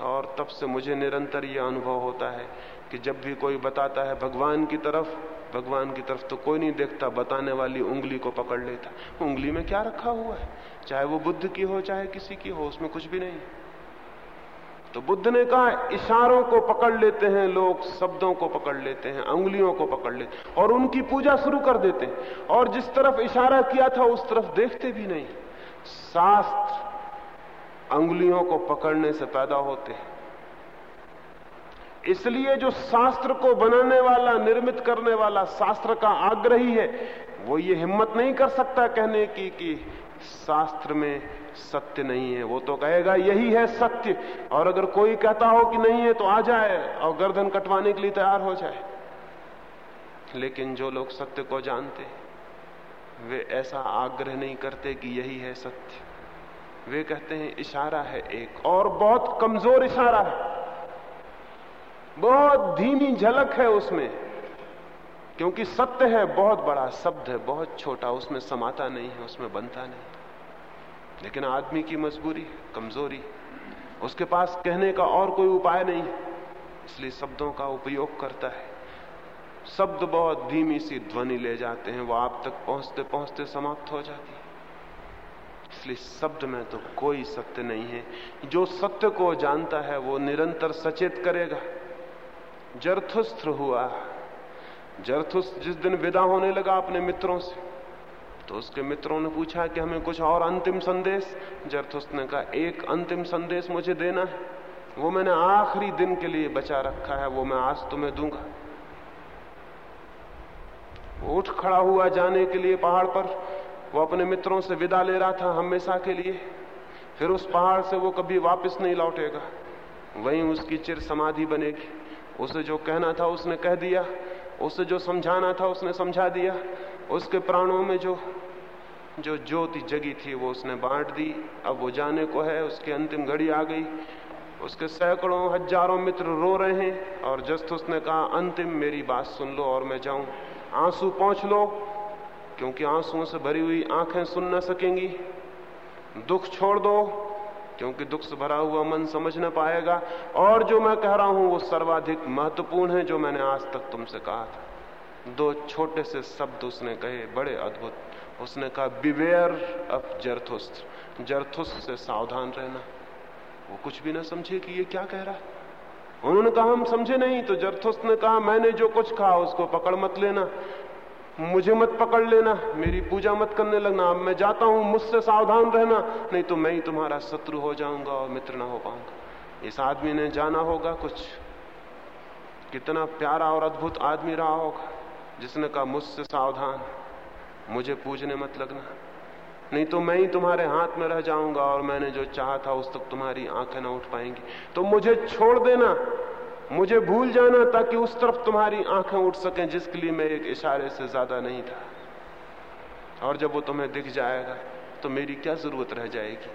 और तब से मुझे निरंतर यह अनुभव होता है कि जब भी कोई बताता है भगवान की तरफ़, भगवान की तरफ़ तो कोई नहीं देखता, बताने वाली उंगली को पकड़ लेता। उंगली में क्या रखा हुआ है? चाहे वो बुद्ध की हो, चाहे किसी की हो, उसमें कुछ भी नहीं तो बुद्ध ने कहा, इशारों को पकड़ लेते हैं लोग, शब्दों को पकड़ लेते हैं, उंगलियों को पकड़ लेते हैं, और उनकी पूजा शुरू कर देते हैं। और जिस तरफ़ इशारा किया था, उस तरफ़ देखते भी नहीं। शास्त्र अंगुलियों को पकड़ने से पैदा होते हैं। इसलिए जो शास्त्र को बनाने वाला, निर्मित करने वाला शास्त्र का आग्रही है, वो ये हिम्मत नहीं कर सकता कहने की कि शास्त्र में सत्य नहीं है। वो तो कहेगा, यही है सत्य। और अगर कोई कहता हो कि नहीं है तो आ जाए और गर्दन कटवाने के लिए तैयार हो जाए। लेकिन जो लोग सत्य को जानते, वे ऐसा आग्रह नहीं करते कि यही है सत्य। वे कहते हैं, इशारा है एक और बहुत कमज़ोर इशारा है। बहुत धीमी झलक है उसमें। क्योंकि सत्य है, बहुत बड़ा शब्द है, बहुत छोटा, उसमें समाता नहीं है, उसमें बनता नहीं लेकिन आदमी की मजबूरी, कमज़ोरी, उसके पास कहने का और कोई उपाय नहीं। इसलिए शब्दों का उपयोग करता है। शब्द बहुत धीमी सी ध्वनि ले जाते हैं, वो आप तक पहुँचते पहुँचते समाप्त हो जाती है। इसलिए शब्द में तो कोई सत्य नहीं है। जो सत्य को जानता है, वो निरंतर सचेत करेगा। जरथुस्त्र हुआ। जरथुस्त जिस दिन विदा होने लगा अपने मित्रों से तो उसके मित्रों ने पूछा कि हमें कुछ और अंतिम संदेश? जरथुस ने कहा, एक अंतिम संदेश मुझे देना है। वो मैंने आखिरी दिन के लिए बचा रखा है, वो मैं आज तुम्हें दूँगा। उठ खड़ा हुआ जाने के लिए पहाड़ पर। वो अपने मित्रों से विदा ले रहा था हमेशा के लिए। फिर उस पहाड़ से वो कभी वापस नहीं लौटेगा। वहीं उसकी चिर समाधि बनेगी। उसे जो कहना था उसने कह दिया। उसे जो समझाना था उसने समझा दिया। उसके प्राणों में जो जो ज्योति जगी थी, वो उसने बांट दी। अब वो जाने को है, उसकी अंतिम घड़ी आ गई। उसके सैकड़ों, हज़ारों मित्र रो रहे हैं और जस्ट उसने कहा, अंतिम मेरी बात सुन लो और मैं जाऊँ। आँसू पहुँच लो, क्योंकि आंसुओं से भरी हुई आँखें सुन न सकेंगी। दुख छोड़ दो, क्योंकि दुख से भरा हुआ मन समझ न पाएगा। और जो मैं कह रहा हूँ, वो सर्वाधिक महत्वपूर्ण है, जो मैंने आज तक तुमसे कहा था। दो छोटे से शब्द उसने कहे, बड़े अद्भुत। उसने कहा बिवेयर ऑफ़ जरथुस्त जरथुस्त से सावधान रहना। वो कुछ भी ना समझे कि ये क्या कह रहा है। उन्होंने कहा, हम समझे नहीं। तो जरथुस्त ने कहा, मैंने जो कुछ कहा, उसको पकड़ मत लेना, मुझे मत पकड़ लेना, मेरी पूजा मत करने लगना। अब मैं जाता हूँ, मुझसे सावधान रहना, नहीं तो मैं ही तुम्हारा शत्रु हो जाऊँगा और मित्र ना हो पाऊँगा। इस आदमी ने जाना होगा कुछ। कितना प्यारा और अद्भुत आदमी रहा होगा, जिसने कहा, मुझसे सावधान। मुझे पूजने मत लगना। नहीं तो मैं ही तुम्हारे हाथ में रह जाऊँगा और मैंने जो चाहा था उस तक तुम्हारी आँखें ना उठ पाएँगी। तो मुझे छोड़ देना। मुझे भूल जाना ताकि उस तरफ़ तुम्हारी आँखें उठ सकें, जिसके लिए मैं एक इशारे से ज़्यादा नहीं था। और जब वो तुम्हें दिख जाएगा तो मेरी क्या ज़रूरत रह जाएगी?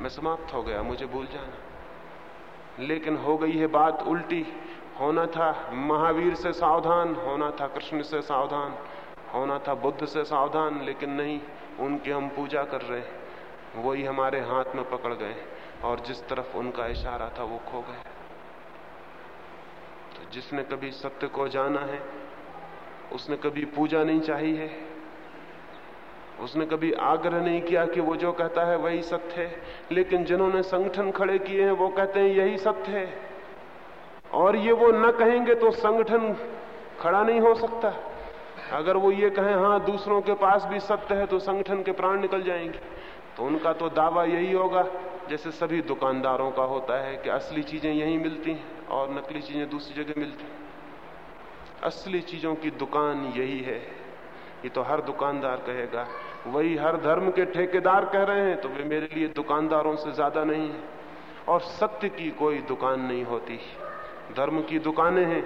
मैं समाप्त हो गया, मुझे भूल जाना। लेकिन हो गई है बात उल्टी। होना था महावीर से सावधान, होना था कृष्ण से सावधान। होना था बुद्ध से सावधान, लेकिन नहीं, उनकी हम पूजा कर रहे हैं। वही हमारे हाथ में पकड़ गए, और जिस तरफ़ उनका इशारा था वो खो गए। तो जिसने कभी सत्य को जाना है, उसने कभी पूजा नहीं चाहिए है, उसने कभी आग्रह नहीं किया कि वो जो कहता है वही सत्य है, लेकिन जिन्होंने संगठन खड़े किए हैं, वो कहते हैं यही सत्य है। और ये वो न कहेंगे तो संगठन खड़ा नहीं हो सकता। अगर वो ये कहें हाँ दूसरों के पास भी सत्य है तो संगठन के प्राण निकल जाएँगे। तो उनका तो दावा यही होगा, जैसे सभी दुकानदारों का होता है कि असली चीज़ें यहीं मिलती हैं और नकली चीज़ें दूसरी जगह मिलती हैं। असली चीज़ों की दुकान यही है। ये तो हर दुकानदार कहेगा, वही हर धर्म के ठेकेदार कह रहे हैं तो वे मेरे लिए दुकानदारों से ज़्यादा नहीं है। और सत्य की कोई दुकान नहीं होती। धर्म की दुकानें हैं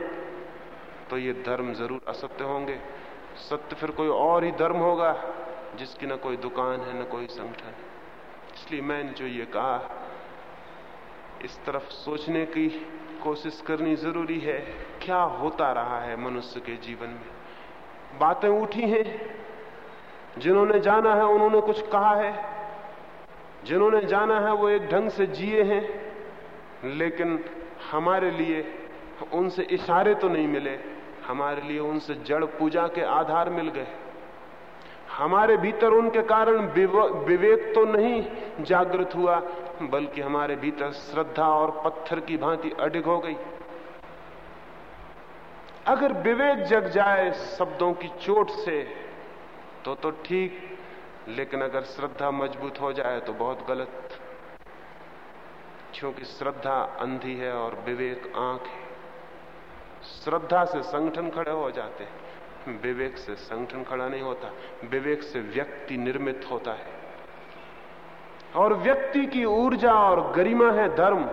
तो ये धर्म ज़रूर असत्य होंगे। सत्य फिर कोई और ही धर्म होगा, जिसकी ना कोई दुकान है, ना कोई संगठन। इसलिए मैंने जो ये कहा, इस तरफ़ सोचने की कोशिश करनी ज़रूरी है, क्या होता रहा है मनुष्य के जीवन में? बातें उठी हैं, जिन्होंने जाना है, उन्होंने कुछ कहा है। जिन्होंने जाना है, वो एक ढंग से जिए हैं, लेकिन हमारे लिए उनसे इशारे तो नहीं मिले। हमारे लिए उनसे जड़ पूजा के आधार मिल गए। हमारे भीतर उनके कारण विवेक तो नहीं जागृत हुआ, बल्कि हमारे भीतर श्रद्धा और पत्थर की भांति अडिग हो गई। अगर विवेक जग जाए शब्दों की चोट से तो तो ठीक, लेकिन अगर श्रद्धा मज़बूत हो जाए तो बहुत गलत। क्योंकि श्रद्धा अंधी है और विवेक आँख है। श्रद्धा से संगठन खड़े हो जाते हैं। विवेक से संगठन खड़ा नहीं होता। विवेक से व्यक्ति निर्मित होता है। और व्यक्ति की ऊर्जा और गरिमा है धर्म।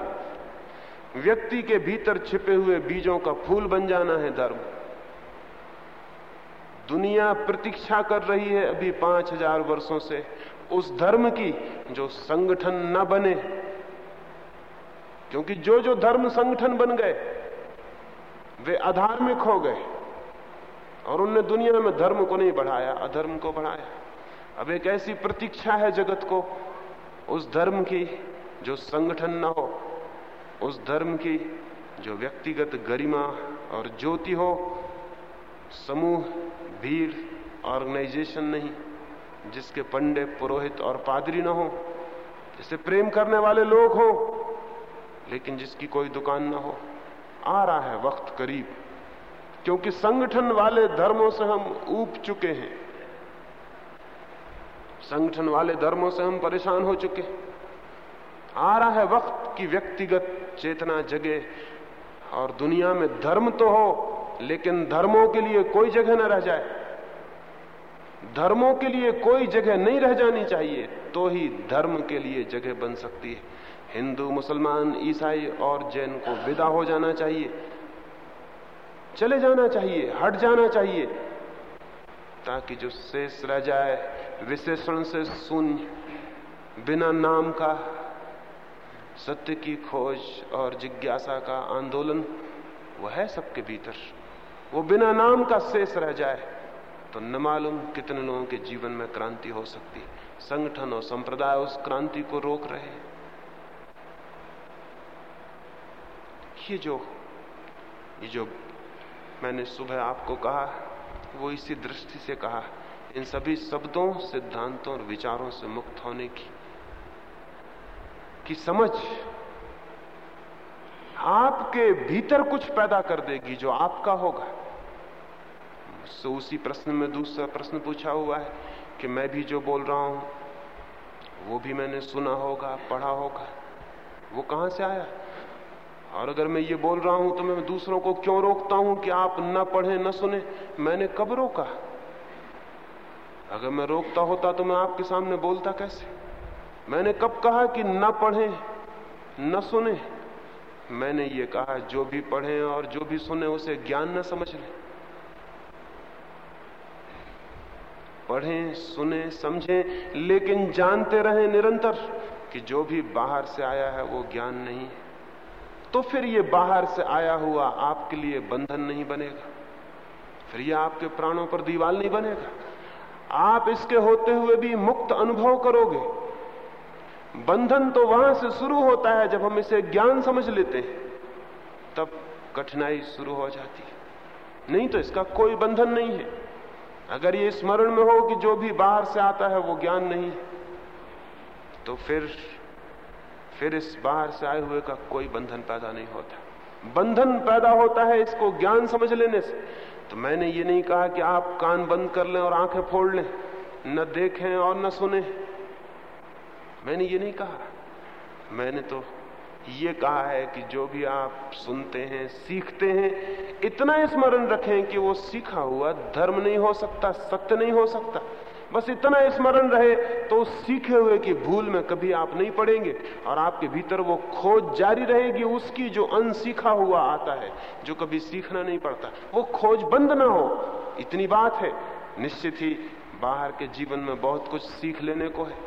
व्यक्ति के भीतर छिपे हुए बीजों का फूल बन जाना है धर्म। दुनिया प्रतीक्षा कर रही है अभी पाँच हज़ार वर्षों से। उस धर्म की जो संगठन न बने। क्योंकि जो जो धर्म संगठन बन गए वे अधार्मिक हो गए और उनने दुनिया में धर्म को नहीं बढ़ाया, अधर्म को बढ़ाया। अब एक ऐसी प्रतीक्षा है जगत को, उस धर्म की जो संगठन न हो, उस धर्म की जो व्यक्तिगत गरिमा और ज्योति हो, समूह, भीड़, ऑर्गेनाइजेशन नहीं, जिसके पंडे पुरोहित और पादरी न हो, जिसे प्रेम करने वाले लोग हो, लेकिन जिसकी कोई दुकान ना हो। आ रहा है वक्त करीब, क्योंकि संगठन वाले धर्मों से हम ऊब चुके हैं। संगठन वाले धर्मों से हम परेशान हो चुके आ रहा है वक्त की व्यक्तिगत चेतना जगे और दुनिया में धर्म तो हो, लेकिन धर्मों के लिए कोई जगह न रह जाए। धर्मों के लिए कोई जगह नहीं रह जानी चाहिए तो ही धर्म के लिए जगह बन सकती है। हिंदू, मुसलमान, ईसाई और जैन को विदा हो जाना चाहिए, चले जाना चाहिए, हट जाना चाहिए, ताकि जो शेष रह जाए, विशेषण से शून्य, बिना नाम का, सत्य की खोज और जिज्ञासा का आंदोलन, वह है सबके भीतर। वो बिना नाम का शेष रह जाए तो न मालूम कितने लोगों के जीवन में क्रांति हो सकती। संगठन और संप्रदाय उस क्रांति को रोक रहे हैं। ये जो ये जो मैंने सुबह आपको कहा, वो इसी दृष्टि से कहा, इन सभी शब्दों, सिद्धांतों और विचारों से मुक्त होने की की समझ आपके भीतर कुछ पैदा कर देगी जो आपका होगा। मुझसे उसी प्रश्न में दूसरा प्रश्न पूछा हुआ है कि मैं भी जो बोल रहा हूँ, वो भी मैंने सुना होगा, पढ़ा होगा, वो कहाँ से आया? और अगर मैं ये बोल रहा हूँ तो मैं दूसरों को क्यों रोकता हूँ कि आप न पढ़े, न सुने? मैंने कब रोका? अगर मैं रोकता होता तो मैं आपके सामने बोलता कैसे? मैंने कब कहा कि न पढ़े, न सुने? मैंने ये कहा, जो भी पढ़े और जो भी सुने, उसे ज्ञान न समझ ले। पढ़ें, सुने, समझें, लेकिन जानते रहें निरंतर कि जो भी बाहर से आया है, वो ज्ञान नहीं है। तो फिर ये बाहर से आया हुआ आपके लिए बंधन नहीं बनेगा। फिर ये आपके प्राणों पर दीवाल नहीं बनेगा। आप इसके होते हुए भी मुक्त अनुभव करोगे। बंधन तो वहाँ से शुरू होता है जब हम इसे ज्ञान समझ लेते हैं। तब कठिनाई शुरू हो जाती है। नहीं तो इसका कोई बंधन नहीं है। अगर ये स्मरण में हो कि जो भी बाहर से आता है वो ज्ञान नहीं है। तो फिर फिर इस बाहर से आए हुए का कोई बंधन पैदा नहीं होता। बंधन पैदा होता है इसको ज्ञान समझ लेने से। तो मैंने ये नहीं कहा कि आप कान बंद कर लें और आँखें फोड़ लें, न देखें और न सुने। मैंने ये नहीं कहा। मैंने तो ये कहा है कि जो भी आप सुनते हैं, सीखते हैं, इतना स्मरण रखें कि वो सीखा हुआ धर्म नहीं हो सकता, सत्य नहीं हो सकता। बस इतना स्मरण रहे तो सीखे हुए की भूल में कभी आप नहीं पड़ेंगे और आपके भीतर वो खोज जारी रहेगी उसकी जो अनसीखा हुआ आता है, जो कभी सीखना नहीं पड़ता। वो खोज बंद ना हो। इतनी बात है। निश्चित ही बाहर के जीवन में बहुत कुछ सीख लेने को है।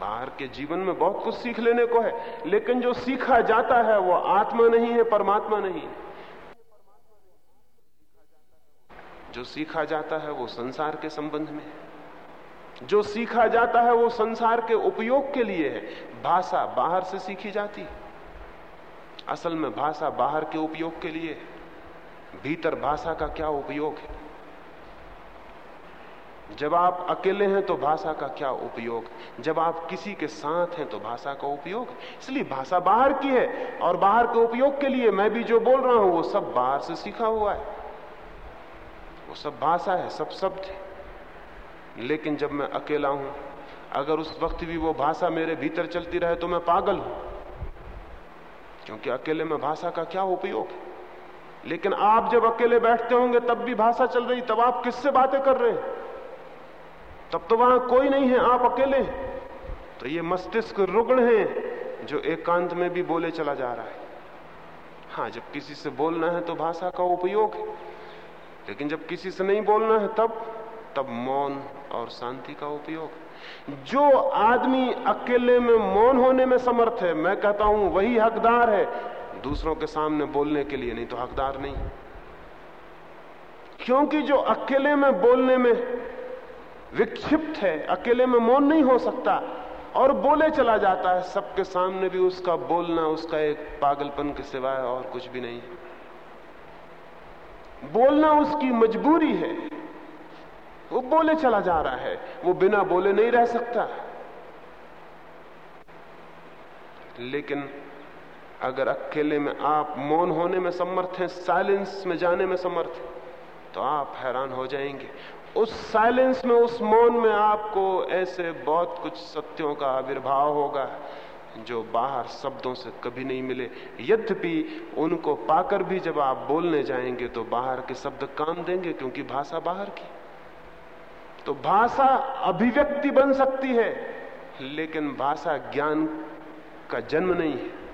बाहर के जीवन में बहुत कुछ सीख लेने को है। लेकिन जो सीखा जाता है वो आत्मा नहीं है, परमात्मा नहीं जो सीखा जाता है वो संसार के संबंध में जो सीखा जाता है वो संसार के उपयोग के लिए है। भाषा बाहर से सीखी जाती है। असल में भाषा बाहर के उपयोग के लिए है। भीतर भाषा का क्या उपयोग है? जब आप अकेले हैं तो भाषा का क्या उपयोग जब आप किसी के साथ हैं तो भाषा का उपयोग इसलिए भाषा बाहर की है और बाहर के उपयोग के लिए मैं भी जो बोल रहा हूँ वो सब बाहर से सीखा हुआ है। वो सब भाषा है, सब शब्द है। लेकिन जब मैं अकेला हूँ, अगर उस वक्त भी वो भाषा मेरे भीतर चलती रहे तो मैं पागल हूँ। क्योंकि अकेले में भाषा का क्या उपयोग है? लेकिन आप जब अकेले बैठते होंगे, तब भी भाषा चल रही, तब आप किससे बातें कर रहे हैं? तब तो वहाँ कोई नहीं है, आप अकेले तो ये मस्तिष्क रुग्ण है, जो एकांत एक में भी बोले चला जा रहा है। हाँ जब किसी से बोलना है तो भाषा का उपयोग है। लेकिन जब किसी से नहीं बोलना है तब तब मौन और शांति का उपयोग। जो आदमी अकेले में मौन होने में समर्थ है, मैं कहता हूँ वही हकदार है। दूसरों के सामने बोलने के लिए नहीं तो हकदार नहीं। क्योंकि जो अकेले में बोलने में विक्षिप्त है, अकेले में मौन नहीं हो सकता और बोले चला जाता है, सबके सामने भी उसका बोलना, उसका एक पागलपन के सिवाय और कुछ भी नहीं बोलना उसकी मजबूरी है। वो बोले चला जा रहा है। वो बिना बोले नहीं रह सकता। लेकिन अगर अकेले में आप मौन होने में समर्थ हैं, साइलेंस में जाने में समर्थ हैं तो आप हैरान हो जाएँगे। उस साइलेंस में, उस मौन में आपको ऐसे बहुत कुछ सत्यों का आविर्भाव होगा। जो बाहर शब्दों से कभी नहीं मिले। यद्यपि उनको पाकर भी जब आप बोलने जाएँगे तो बाहर के शब्द काम देंगे, क्योंकि भाषा बाहर की। तो भाषा अभिव्यक्ति बन सकती है, लेकिन भाषा ज्ञान का जन्म नहीं है।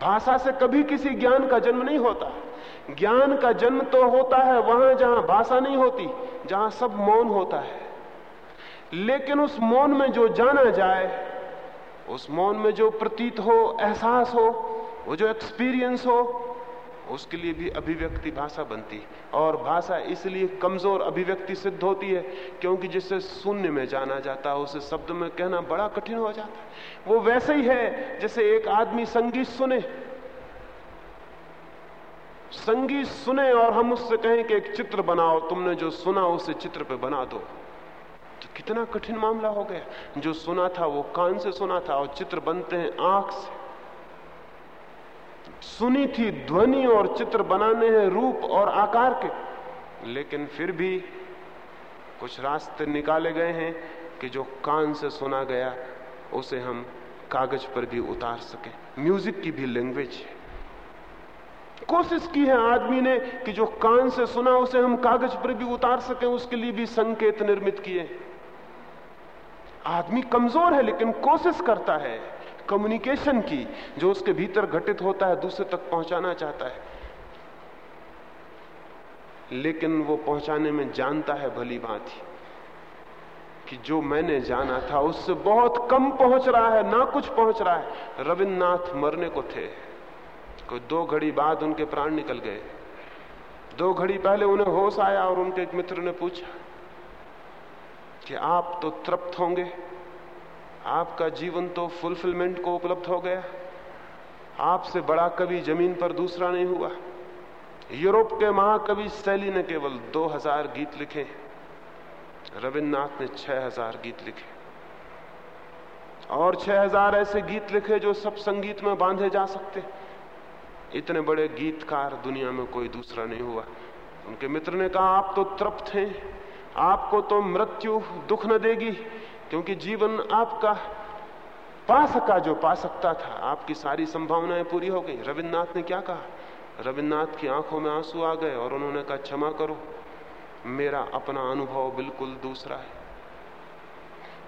भाषा से कभी किसी ज्ञान का जन्म नहीं होता। ज्ञान का जन्म तो होता है वहाँ जहाँ भाषा नहीं होती, जहाँ सब मौन होता है। लेकिन उस मौन में जो जाना जाए उस मौन में जो प्रतीत हो, एहसास हो, वो जो एक्सपीरियंस हो, उसके लिए भी अभिव्यक्ति भाषा बनती है। और भाषा इसलिए कमज़ोर अभिव्यक्ति सिद्ध होती है क्योंकि जिसे शून्य में जाना जाता है, उसे शब्द में कहना बड़ा कठिन हो जाता है। वो वैसे ही है जैसे एक आदमी संगीत सुने। संगीत सुने और हम उससे कहें कि एक चित्र बनाओ, तुमने जो सुना उसे चित्र पे बना दो। कितना कठिन मामला हो गया। जो सुना था, वो कान से सुना था और चित्र बनते हैं आँख से। सुनी थी ध्वनि और चित्र बनाने हैं रूप और आकार के। लेकिन फिर भी कुछ रास्ते निकाले गए हैं कि जो कान से सुना गया, उसे हम कागज़ पर भी उतार सके। म्यूज़िक की भी लैंग्वेज है। कोशिश की है आदमी ने कि जो कान से सुना, उसे हम कागज़ पर भी उतार सके। उसके लिए भी संकेत निर्मित किए आदमी कमज़ोर है, लेकिन कोशिश करता है कम्युनिकेशन की, जो उसके भीतर घटित होता है, दूसरे तक पहुंचाना चाहता है। लेकिन वो पहुँचाने में जानता है भली बात ही कि जो मैंने जाना था, उससे बहुत कम पहुँच रहा है, ना कुछ पहुँच रहा है। रविन्द्रनाथ मरने को थे। कोई दो घड़ी बाद उनके प्राण निकल गए। दो घड़ी पहले उन्हें होश आया और उनके एक मित्र ने पूछा कि आप तो तृप्त होंगे। आपका जीवन तो फुलफिलमेंट को उपलब्ध हो गया। आपसे बड़ा कवि ज़मीन पर दूसरा नहीं हुआ। यूरोप के महाकवि शैली ने केवल 2000 गीत लिखे रविन्द्रनाथ ने 6000 गीत लिखे। और 6000 ऐसे गीत लिखे जो सब संगीत में बांधे जा सकते। इतने बड़े गीतकार दुनिया में कोई दूसरा नहीं हुआ। उनके मित्र ने कहा, आप तो तृप्त हैं। आपको तो मृत्यु दुख न देगी, क्योंकि जीवन आपका पा सका जो पा सकता था, आपकी सारी संभावनाएँ पूरी हो गई। रविन्द्रनाथ ने क्या कहा? रविन्द्रनाथ की आँखों में आँसू आ गए और उन्होंने कहा, क्षमा करो। मेरा अपना अनुभव बिल्कुल दूसरा है।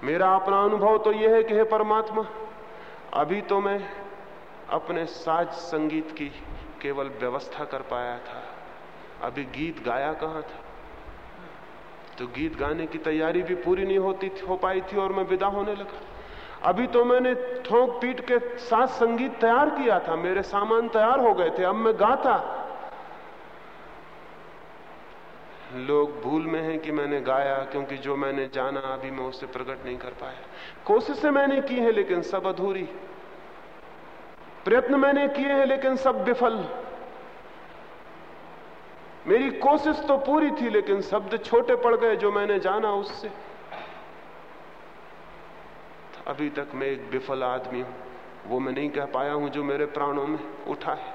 मेरा अपना अनुभव तो यह है कि हे परमात्मा, अभी तो मैं अपने साज संगीत की केवल व्यवस्था कर पाया था। अभी गीत गाया कहाँ था? तो गीत गाने की तैयारी भी पूरी नहीं होती हो पाई थी और मैं विदा होने लगा। अभी तो मैंने ठोंक पीट के साथ संगीत तैयार किया था, मेरे सामान तैयार हो गए थे, अब मैं गाता। लोग भूल में हैं कि मैंने गाया, क्योंकि जो मैंने जाना, अभी मैं उसे प्रकट नहीं कर पाया। कोशिशें मैंने की हैं, लेकिन सब अधूरी। प्रयत्न मैंने किए हैं, लेकिन सब विफल। मेरी कोशिश तो पूरी थी, लेकिन शब्द छोटे पड़ गए जो मैंने जाना उससे। अभी तक मैं एक विफल आदमी हूँ। वो मैं नहीं कह पाया हूँ जो मेरे प्राणों में उठा है।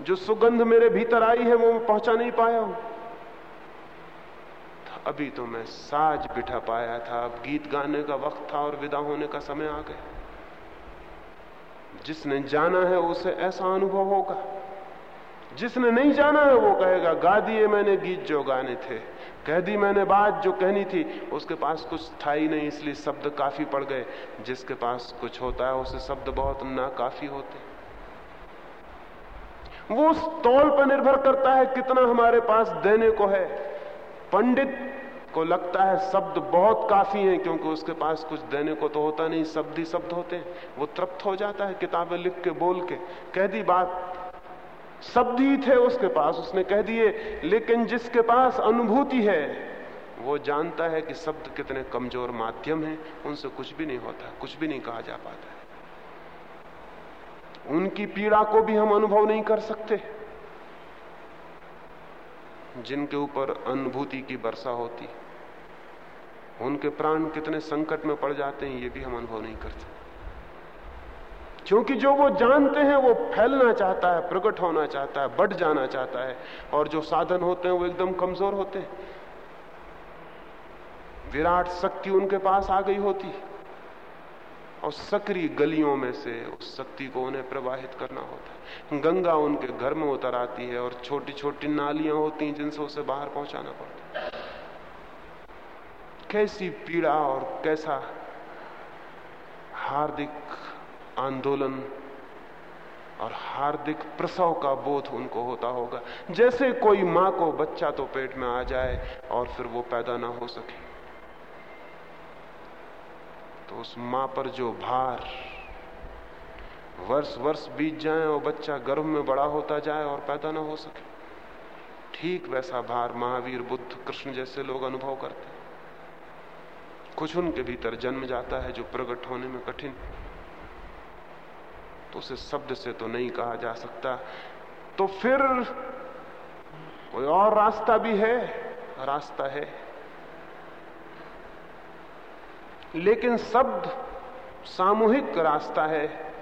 जो सुगंध मेरे भीतर आई है, वो मैं पहुँचा नहीं पाया हूँ। अभी तो मैं साज बिठा पाया था। अब गीत गाने का वक्त था और विदा होने का समय आ गया। जिसने जाना है, उसे ऐसा अनुभव होगा। जिसने नहीं जाना है, वो कहेगा गा दिए मैंने गीत जो गाने थे। कह दी मैंने बात जो कहनी थी, उसके पास कुछ था ही नहीं, इसलिए शब्द काफ़ी पड़ गए। जिसके पास कुछ होता है, उसे शब्द बहुत ना काफ़ी होते वो उस तौल पर निर्भर करता है कितना हमारे पास देने को है। पंडित को लगता है शब्द बहुत काफ़ी हैं, क्योंकि उसके पास कुछ देने को तो होता नहीं, शब्द ही शब्द होते हैं। वो तृप्त हो जाता है किताबें लिख के, बोल के। कह दी बात शब्द ही थे उसके पास, उसने कह दिए, लेकिन जिसके पास अनुभूति है, वो जानता है कि शब्द कितने कमज़ोर माध्यम हैं, उनसे कुछ भी नहीं होता, कुछ भी नहीं कहा जा पाता उनकी पीड़ा को भी हम अनुभव नहीं कर सकते। जिनके ऊपर अनुभूति की वर्षा होती, उनके प्राण कितने संकट में पड़ जाते हैं, ये भी हम अनुभव नहीं करते क्योंकि जो वो जानते हैं, वो फैलना चाहता है, प्रकट होना चाहता है, बढ़ जाना चाहता है। और जो साधन होते हैं, वो एकदम कमज़ोर होते हैं। विराट शक्ति उनके पास आ गई होती। और सक्रिय गलियों में से उस शक्ति को उन्हें प्रवाहित करना होता है। गंगा उनके घर में उतर आती है और छोटी छोटी नालियाँ होती हैं, जिनसे उसे बाहर पहुंचाना पड़ता है। कैसी पीड़ा और कैसा हार्दिक आंदोलन और हार्दिक प्रसव का बोध उनको होता होगा। जैसे कोई माँ को बच्चा तो पेट में आ जाए और फिर वो पैदा ना हो सके। तो उस माँ पर जो भार, वर्ष वर्ष बीत जाए और बच्चा गर्भ में बड़ा होता जाए और पैदा ना हो सके, ठीक वैसा भार महावीर बुद्ध, कृष्ण जैसे लोग अनुभव करते कुछ उनके भीतर जन्म जाता है जो प्रकट होने में कठिन तो उसे शब्द से तो नहीं कहा जा सकता। तो फिर कोई और रास्ता भी है? रास्ता है। लेकिन शब्द सामूहिक रास्ता है।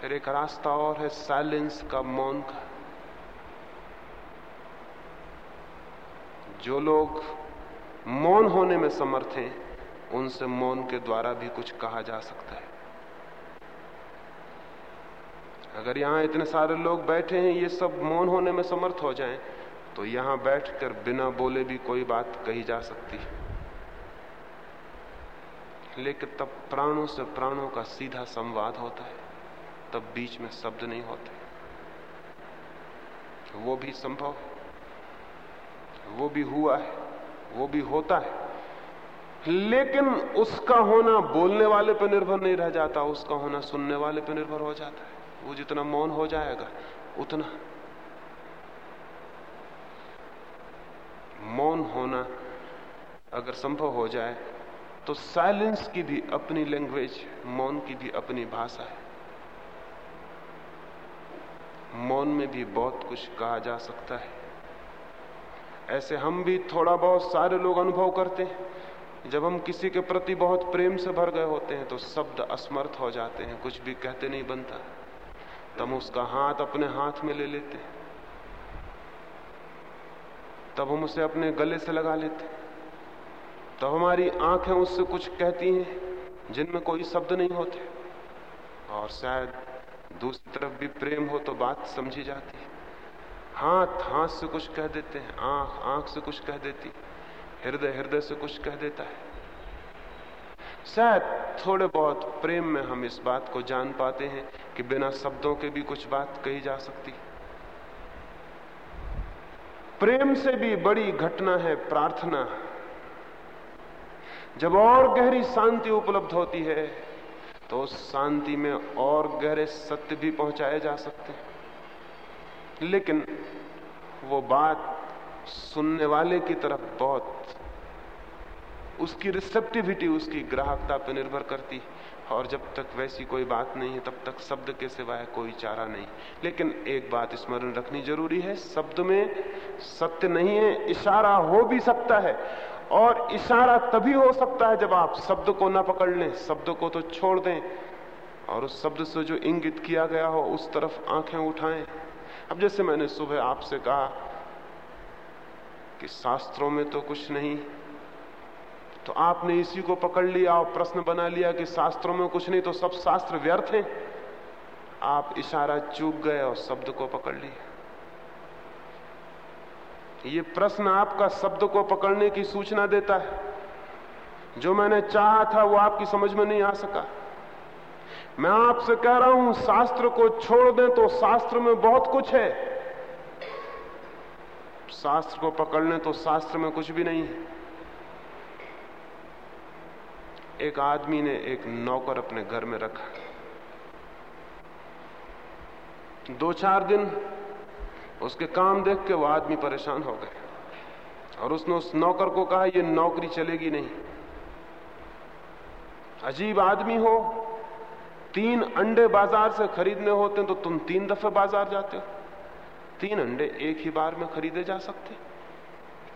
फिर एक रास्ता और है साइलेंस का मौन का। जो लोग मौन होने में समर्थ हैं, उनसे मौन के द्वारा भी कुछ कहा जा सकता है। अगर यहाँ इतने सारे लोग बैठे हैं, ये सब मौन होने में समर्थ हो जाएँ तो यहाँ बैठकर बिना बोले भी कोई बात कही जा सकती है। लेकिन तब प्राणों से प्राणों का सीधा संवाद होता है, तब बीच में शब्द नहीं होते। वो भी संभव वो भी हुआ है, वो भी होता है, लेकिन उसका होना बोलने वाले पर निर्भर नहीं रह जाता, उसका होना सुनने वाले पर निर्भर हो जाता है। वो जितना मौन हो जाएगा, उतना मौन होना अगर संभव हो जाए तो साइलेंस की भी अपनी लैंग्वेज, मौन की भी अपनी भाषा है। मौन में भी बहुत कुछ कहा जा सकता है। ऐसे हम भी थोड़ा बहुत सारे लोग अनुभव करते हैं। जब हम किसी के प्रति बहुत प्रेम से भर गए होते हैं तो शब्द असमर्थ हो जाते हैं, कुछ भी कहते नहीं बनता। तब उसका हाथ अपने हाथ में ले लेते तब हम उसे अपने गले से लगा लेते हैं। तो हमारी आँखें उससे कुछ कहती हैं, जिनमें कोई शब्द नहीं होते। और शायद दूसरी तरफ़ भी प्रेम हो तो बात समझी जाती है। हाथ हाथ से कुछ कह देते हैं, आँख आँख से कुछ कह देती हृदय हृदय से कुछ कह देता है। शायद थोड़े बहुत प्रेम में हम इस बात को जान पाते हैं कि बिना शब्दों के भी कुछ बात कही जा सकती। प्रेम से भी बड़ी घटना है प्रार्थना। जब और गहरी शांति उपलब्ध होती है तो उस शांति में और गहरे सत्य भी पहुँचाए जा सकते हैं। लेकिन वो बात सुनने वाले की तरफ़ बहुत उसकी रिसेप्टिविटी उसकी ग्राहकता पर निर्भर करती और जब तक वैसी कोई बात नहीं है, तब तक शब्द के सिवाय कोई चारा नहीं। लेकिन एक बात स्मरण रखनी ज़रूरी है, शब्द में सत्य नहीं है, इशारा हो भी सकता है। और इशारा तभी हो सकता है जब आप शब्द को ना पकड़ लें, शब्द को तो छोड़ दें। और उस शब्द से जो इंगित किया गया हो, उस तरफ़ आँखें उठाएँ। अब जैसे मैंने सुबह आपसे कहा कि शास्त्रों में तो कुछ नहीं तो आपने इसी को पकड़ लिया और प्रश्न बना लिया कि शास्त्रों में कुछ नहीं तो सब शास्त्र व्यर्थ हैं। आप इशारा चूक गए और शब्द को पकड़ लिया ये प्रश्न आपका शब्द को पकड़ने की सूचना देता है। जो मैंने चाहा था वो आपकी समझ में नहीं आ सका। मैं आपसे कह रहा हूँ, शास्त्र को छोड़ दें तो शास्त्र में बहुत कुछ है। शास्त्र को पकड़ लें तो शास्त्र में कुछ भी नहीं है। एक आदमी ने एक नौकर अपने घर में रखा। दो चार दिन उसके काम देख के वो आदमी परेशान हो गए और उसने उस नौकर को कहा, ये नौकरी चलेगी नहीं। अजीब आदमी हो, तीन अंडे बाज़ार से खरीदने होते हैं तो तुम तीन दफे बाज़ार जाते हो। तीन अंडे एक ही बार में खरीदे जा सकते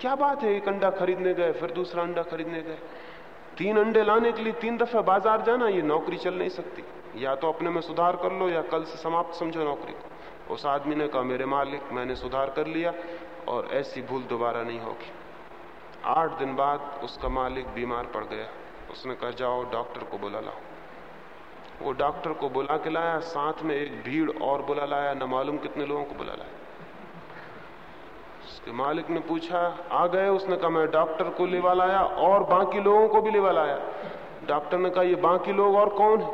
क्या बात है, एक अंडा खरीदने गए, फिर दूसरा अंडा खरीदने गए। तीन अंडे लाने के लिए तीन दफे बाज़ार जाना, ये नौकरी चल नहीं सकती। या तो अपने में सुधार कर लो, या कल से समाप्त समझो नौकरी को। उस आदमी ने कहा, मेरे मालिक, मैंने सुधार कर लिया, और ऐसी भूल दोबारा नहीं होगी। आठ दिन बाद उसका मालिक बीमार पड़ गया। उसने कहा, जाओ, डॉक्टर को बुला लाओ। वो डॉक्टर को बुला के लाया, साथ में एक भीड़ और बुला लाया, न मालूम कितने लोगों को बुला लाया। उसके मालिक ने पूछा, आ गए? उसने कहा, मैं डॉक्टर को लेवा लाया और बाकी लोगों को भी लेवा लाया। डॉक्टर ने कहा, ये बाकी लोग और कौन है?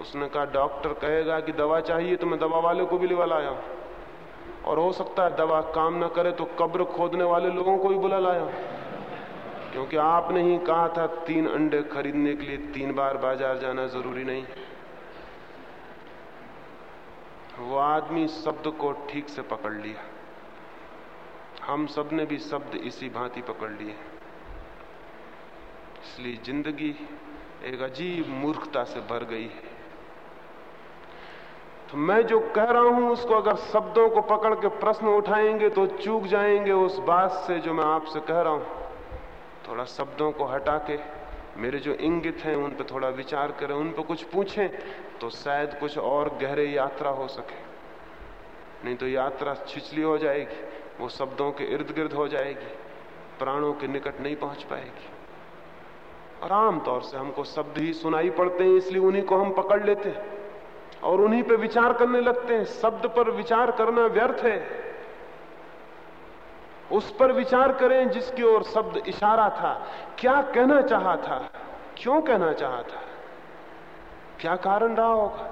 उसने कहा, डॉक्टर कहेगा कि दवा चाहिए तो मैं दवा वाले को भी लेवा लाया और हो सकता है दवा काम ना करे तो कब्र खोदने वाले लोगों को भी बुला लाया क्योंकि आपने ही कहा था, तीन अंडे खरीदने के लिए तीन बार बाज़ार जाना ज़रूरी नहीं। वो आदमी शब्द को ठीक से पकड़ लिया। हम सबने भी शब्द इसी भांति पकड़ लिए इसलिए ज़िंदगी एक अजीब मूर्खता से भर गई है। तो मैं जो कह रहा हूँ, उसको अगर शब्दों को पकड़ के प्रश्न उठाएँगे तो चूक जाएँगे उस बात से जो मैं आपसे कह रहा हूँ। थोड़ा शब्दों को हटा के मेरे जो इंगित हैं, उन पर थोड़ा विचार करें, उन पर कुछ पूछें तो शायद कुछ और गहरे यात्रा हो सके। नहीं तो यात्रा छिछली हो जाएगी। वो शब्दों के इर्द गिर्द हो जाएगी, प्राणों के निकट नहीं पहुँच पाएगी। और आमतौर से हमको शब्द ही सुनाई पड़ते हैं, इसलिए उन्हीं को हम पकड़ लेते हैं और उन्हीं पे विचार करने लगते हैं। शब्द पर विचार करना व्यर्थ है। उस पर विचार करें जिसकी ओर शब्द इशारा था। क्या कहना चाहा था? क्यों कहना चाहा था? क्या कारण रहा होगा?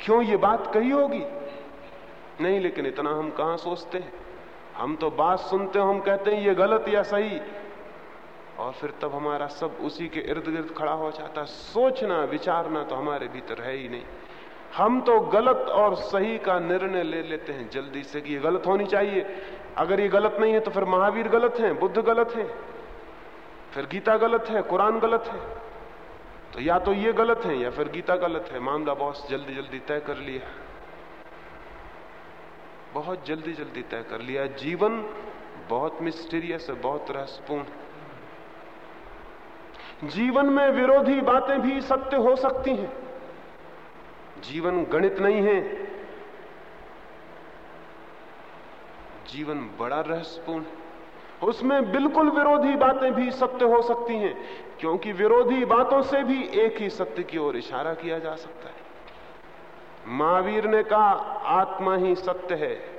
क्यों ये बात कही होगी? नहीं, लेकिन इतना हम कहाँ सोचते हैं? हम तो बात सुनते हम कहते हैं, ये गलत या सही? और फिर तब हमारा सब उसी के इर्द गिर्द खड़ा हो जाता सोचना, विचारना तो हमारे भीतर है ही नहीं। हम तो गलत और सही का निर्णय ले लेते हैं। जल्दी से कि ये गलत होनी चाहिए। अगर ये गलत नहीं है तो फिर महावीर गलत है, बुद्ध गलत है, फिर गीता गलत है, कुरान गलत है। तो या तो ये गलत है या फिर गीता गलत है। मामला बॉस जल्दी जल्दी तय कर लिया। बहुत जल्दी जल्दी तय कर लिया। जीवन बहुत मिस्टीरियस है, बहुत रहस्यपूर्ण जीवन में विरोधी बातें भी सत्य हो सकती हैं। जीवन गणित नहीं है। जीवन बड़ा रहस्यपूर्ण है। उसमें बिल्कुल विरोधी बातें भी सत्य हो सकती हैं, क्योंकि विरोधी बातों से भी एक ही सत्य की ओर इशारा किया जा सकता है। महावीर ने कहा, आत्मा ही सत्य है।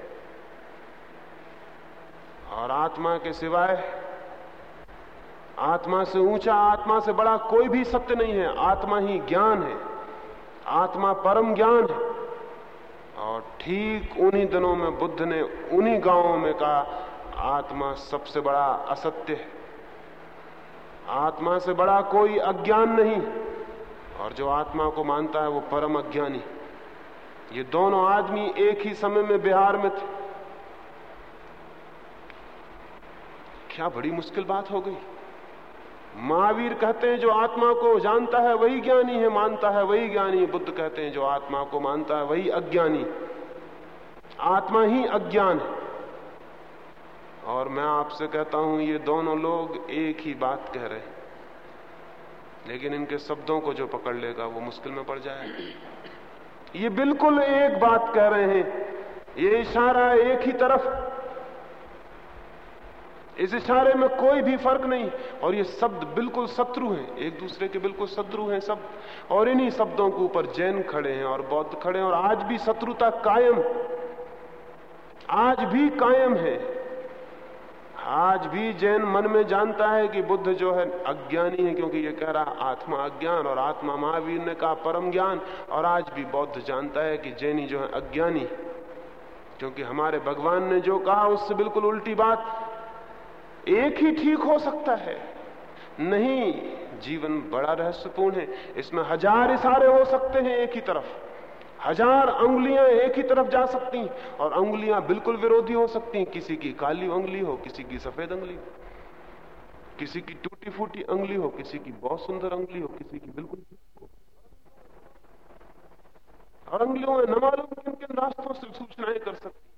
और आत्मा के सिवाय आत्मा से ऊँचा, आत्मा से बड़ा कोई भी सत्य नहीं है। आत्मा ही ज्ञान है। आत्मा परम ज्ञान है। और ठीक उन्हीं दिनों में बुद्ध ने उन्हीं गाँवों में कहा, आत्मा सबसे बड़ा असत्य है। आत्मा से बड़ा कोई अज्ञान नहीं। और जो आत्मा को मानता है, वो परम अज्ञानी ये दोनों आदमी एक ही समय में बिहार में थे। क्या बड़ी मुश्किल बात हो गई। महावीर कहते हैं जो आत्मा को जानता है वही ज्ञानी है, मानता है वही ज्ञानी बुद्ध कहते हैं जो आत्मा को मानता है वही अज्ञानी। आत्मा ही अज्ञान है। और मैं आपसे कहता हूँ, ये दोनों लोग एक ही बात कह रहे हैं। लेकिन इनके शब्दों को जो पकड़ लेगा, वो मुश्किल में पड़ जाएगा। ये बिल्कुल एक बात कह रहे हैं। ये इशारा एक ही तरफ़। इस इशारे में कोई भी फ़र्क नहीं। और ये शब्द बिल्कुल शत्रु हैं। एक दूसरे के बिल्कुल शत्रु हैं सब। और इन्हीं शब्दों के ऊपर जैन खड़े हैं और बौद्ध खड़े हैं। और आज भी शत्रुता कायम। आज भी कायम है। आज भी जैन मन में जानता है कि बुद्ध जो है अज्ञानी है, क्योंकि ये कह रहा, आत्मा अज्ञान और आत्मा महावीर ने कहा परम ज्ञान। और आज भी बौद्ध जानता है कि जैनी जो है अज्ञानी, क्योंकि हमारे भगवान ने जो कहा, उससे बिल्कुल उल्टी बात। एक ही ठीक हो सकता है। नहीं, जीवन बड़ा रहस्यपूर्ण है। इसमें हज़ार इशारे हो सकते हैं एक ही तरफ़। हज़ार उंगलियाँ एक ही तरफ़ जा सकती हैं और उंगुलियाँ बिल्कुल विरोधी हो सकती हैं। किसी की काली उंगली हो, किसी की सफ़ेद उंगली हो, किसी की टूटी फूटी उंगली हो, किसी की बहुत सुंदर उंगली हो, किसी की बिल्कुल और उंगलियों में न मालूम किन किन रास्तों से सूचनाएँ कर सकती